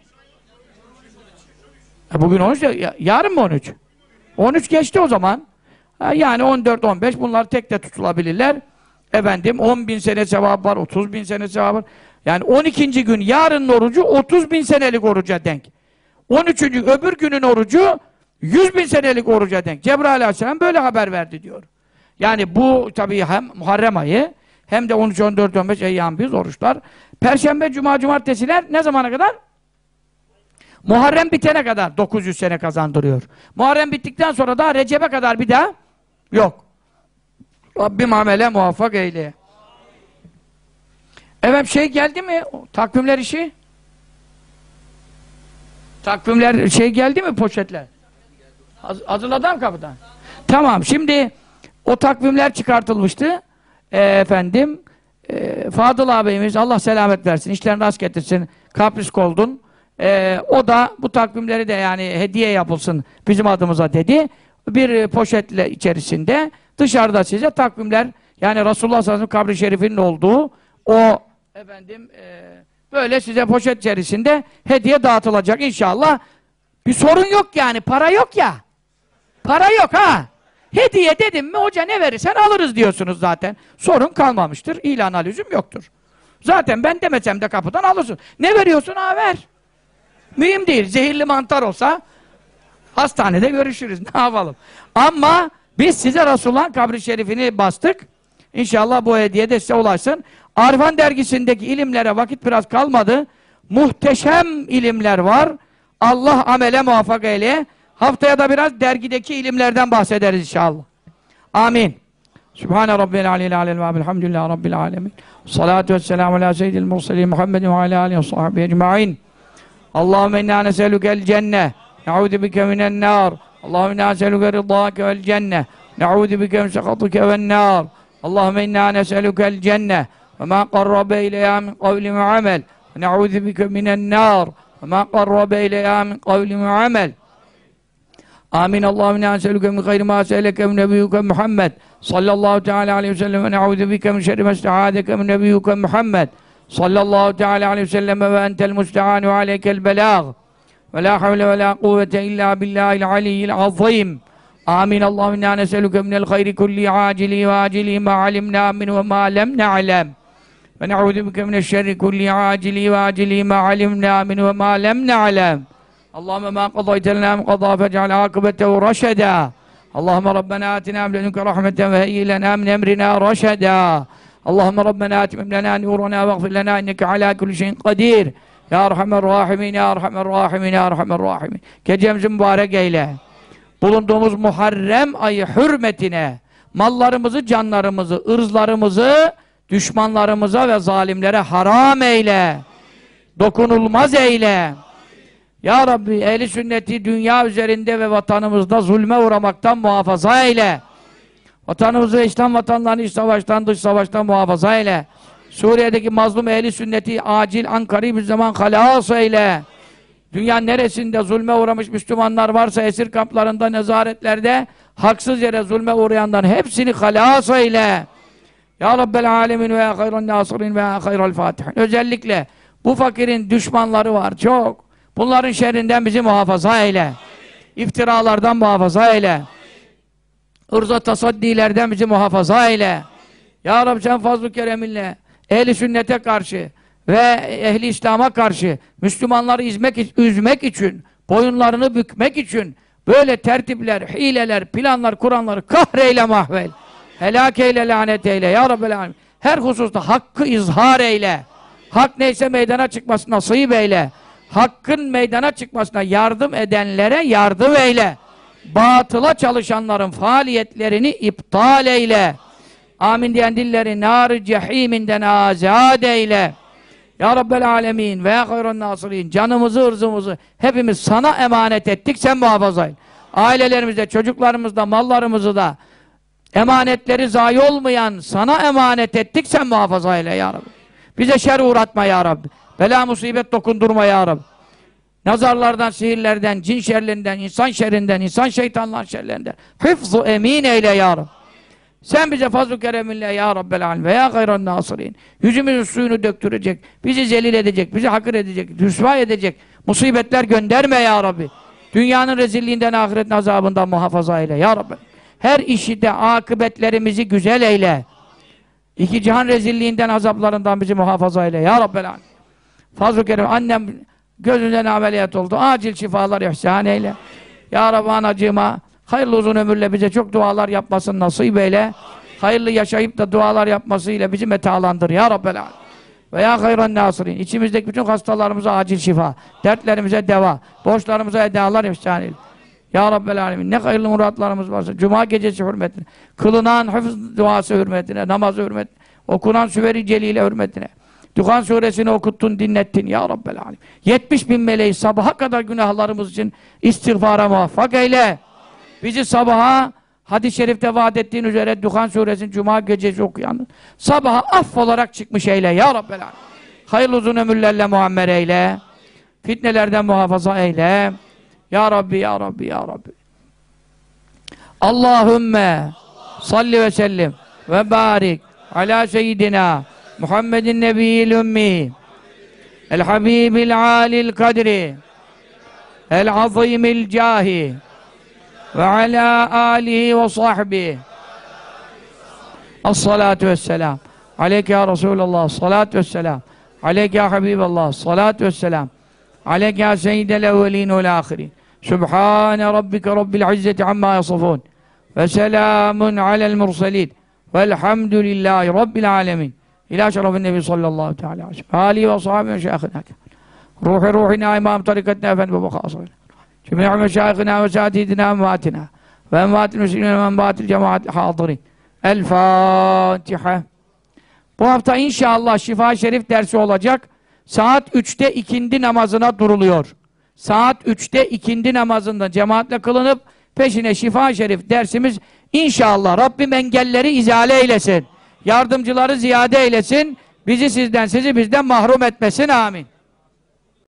E bugün 13, ya- yarın mı 13? 13 geçti o zaman. Ha, Yani 14, 15 bunlar tek de tutulabilirler. Efendim 10 bin sene sevabı var, 30 bin sene sevabı var. Yani 12. gün yarının orucu 30 bin senelik oruca denk. 13. öbür günün orucu 100 bin senelik oruca denk. Cebrail aleyhisselam böyle haber verdi diyor. Yani bu tabii hem Muharrem ayı hem de 13, 14, 15 eyyam biz oruçlar. Perşembe, Cuma, Cumartesiler ne zamana kadar? Muharrem bitene kadar 900 sene kazandırıyor. Muharrem bittikten sonra da Recep'e kadar bir daha yok. Rabbim amele muvaffak eyle. Evet şey geldi mi? Takvimler işi? Takvimler şey geldi mi poşetler? Haz hazırladı kapıdan? Tamam şimdi o takvimler çıkartılmıştı. Ee, efendim e, Fadıl ağabeyimiz Allah selamet versin, işlerini rast getirsin. Kapris koldun. Ee, o da bu takvimleri de yani hediye yapılsın bizim adımıza dedi. Bir e, poşetle içerisinde dışarıda size takvimler yani Resulullah sallallahu aleyhi ve sellem kabri şerifinin olduğu o efendim e, böyle size poşet içerisinde hediye dağıtılacak inşallah. Bir sorun yok yani para yok ya. Para yok ha. Hediye dedim mi hoca ne verirsen alırız diyorsunuz zaten. Sorun kalmamıştır. İlana lüzum yoktur. Zaten ben demesem de kapıdan alırsın. Ne veriyorsun ha ver. Mühim değil. Zehirli mantar olsa hastanede görüşürüz. Ne yapalım? Ama biz size Resulullah'ın kabri şerifini bastık. İnşallah bu hediye de size ulaşsın. Arfan dergisindeki ilimlere vakit biraz kalmadı. Muhteşem ilimler var. Allah amele muvaffak eyle. Haftaya da biraz dergideki ilimlerden bahsederiz inşallah. Amin. Sübhane Rabbil Aleyhi Aleyhi ve Elhamdülillahi Rabbil Alemin. Salatu vesselamu ala seyyidil mursalin Muhammedin ve ala alihi ve sahbihi ecma'in. Allahümme inna neselükel cenne. نعوذ بك من النار. اللهم إنا نسألك رضاك والجنة. نعوذ بك من سخطك والنار. اللهم إنا نسألك الجنة. وما قرب إليها من قول وعمل. نعوذ بك من النار. وما قرب إليها من قول وعمل. آمين. اللهم إنا نسألك من خير ما سألك من نبيك محمد. صلى الله تعالى عليه وسلم. ونعوذ بك من شر ما استعاذك من نبيك محمد. صلى الله تعالى عليه وسلم. وأنت المستعان وعليك البلاغ. ولا حول ولا قوة إلا بالله العلي العظيم. آمين. اللهم إنا نسألك من الخير كل عاجل وآجل ما علمنا منه وما لم نعلم. ونعوذ بك من الشر كل عاجل وآجل ما علمنا منه وما لم نعلم. اللهم ما قضيت لنا من قضاء فاجعل عاقبته رشدا. اللهم ربنا آتنا من لدنك رحمة وهيئ لنا من أمرنا رشدا. اللهم ربنا أتمم لنا نورنا واغفر لنا إنك على كل شيء قدير. Ya Erhamer Rahimin, Ya Erhamer Rahimin, Ya Erhamer Rahimin. Gecemizi mübarek eyle. Bulunduğumuz Muharrem ayı hürmetine mallarımızı, canlarımızı, ırzlarımızı düşmanlarımıza ve zalimlere haram eyle. Dokunulmaz eyle. Ya Rabbi ehli sünneti dünya üzerinde ve vatanımızda zulme uğramaktan muhafaza eyle. Vatanımızı İslam vatanlarını iç savaştan dış savaştan muhafaza eyle. Suriye'deki mazlum ehli sünneti acil Ankara'yı bir zaman halas eyle. Dünya neresinde zulme uğramış Müslümanlar varsa esir kamplarında, nezaretlerde haksız yere zulme uğrayanların hepsini halas eyle. Ya Rabbel alemin ve ya hayran nasirin ve ya hayral fatihin. Özellikle bu fakirin düşmanları var çok. Bunların şerrinden bizi muhafaza eyle. İftiralardan muhafaza eyle. Irza tasaddilerden bizi muhafaza eyle. Ya Rabbi sen fazl-ı kereminle ehli sünnete karşı ve ehli İslam'a karşı Müslümanları izmek, üzmek için, boyunlarını bükmek için böyle tertipler, hileler, planlar kuranları kahreyle mahvel. Helak eyle, lanet eyle. Ya Rabbel alemin. Her hususta hakkı izhar eyle. Hak neyse meydana çıkmasına nasip eyle. Hakkın meydana çıkmasına yardım edenlere yardım eyle. Batıla çalışanların faaliyetlerini iptal eyle. Amin diyen dilleri nar-ı cehiminden azad eyle. Ya Rabbel Alemin ve ya hayrun nasirin canımızı, ırzımızı hepimiz sana emanet ettik, sen muhafaza et. Ailelerimizde, çocuklarımızda, mallarımızı da emanetleri zayi olmayan sana emanet ettik, sen muhafaza eyle ya Rabbi. Bize şer uğratma ya Rabbi. Bela musibet dokundurma ya Rabbi. Nazarlardan, sihirlerden, cin şerlerinden, insan şerrinden, insan şeytanlar şerlerinden. Hıfzu emin eyle ya Rabbi. Sen bize fazl-ı kereminle ya Rabbel alem ve ya gayran nasirin. Yüzümüzün suyunu döktürecek, bizi zelil edecek, bizi hakir edecek, rüsva edecek. Musibetler gönderme ya Rabbi. Dünyanın rezilliğinden, ahiretin azabından muhafaza eyle ya Rabbi. Her işi de akıbetlerimizi güzel eyle. İki cihan rezilliğinden, azaplarından bizi muhafaza eyle ya Rabbel alem. Fazl-ı kerem, annem gözünden ameliyat oldu. Acil şifalar ihsan eyle. Ya Rabbi anacığıma hayırlı uzun ömürle bize çok dualar yapmasın nasip eyle. Hayırlı yaşayıp da dualar yapmasıyla bizi metalandır ya Rabbel alem. Ve ya hayran nasirin. İçimizdeki bütün hastalarımıza acil şifa. Dertlerimize deva. Borçlarımıza edalar ihsan eyle. Ya Rabbel Alemin ne hayırlı muratlarımız varsa Cuma gecesi hürmetine, kılınan hafız duası hürmetine, namazı hürmetine, okunan süveri celile hürmetine, Duhan suresini okuttun, dinlettin ya Rabbel Alemin. 70 bin meleği sabaha kadar günahlarımız için istiğfara muvaffak eyle. Bizi sabaha hadis-i şerifte vaat ettiğin üzere Duhan suresini Cuma gecesi okuyan sabaha aff olarak çıkmış eyle ya Rabbel Alemin. Hayırlı uzun ömürlerle muammer eyle. Fitnelerden muhafaza eyle. Ya Rabbi, Ya Rabbi, Ya Rabbi. Allahümme salli ve sellim ve barik ala seyyidina Muhammedin nebiyyil ümmi el habibil alil kadri el azimil cahi ve ala alihi ve sahbihi As-salatu vesselam Aleyke ya Resulallah Salatu vesselam Aleyke ya Habiballah Salatu vesselam Aleyke ya seyyidel evvelin vel ahirin Sübhane rabbike rabbil izzeti amma yasifun ve selamun alel murselin velhamdülillahi rabbil alemin İlâ şerefin nebi sallallahu teala aleyhi ve sellem Ali ve sahabi ve şeyhina Ruhi ruhina imam Cümle meşayihina ve saadidina emvatina ve emvatil müslimine ve emvatil cemaat hadirin El Fatiha Bu hafta inşallah Şifa Şerif dersi olacak. Saat 3'te ikindi namazına duruluyor. Saat 3'te ikindi namazında cemaatle kılınıp peşine Şifa Şerif dersimiz inşallah Rabbim engelleri izale eylesin. Yardımcıları ziyade eylesin. Bizi sizden, sizi bizden mahrum etmesin. Amin.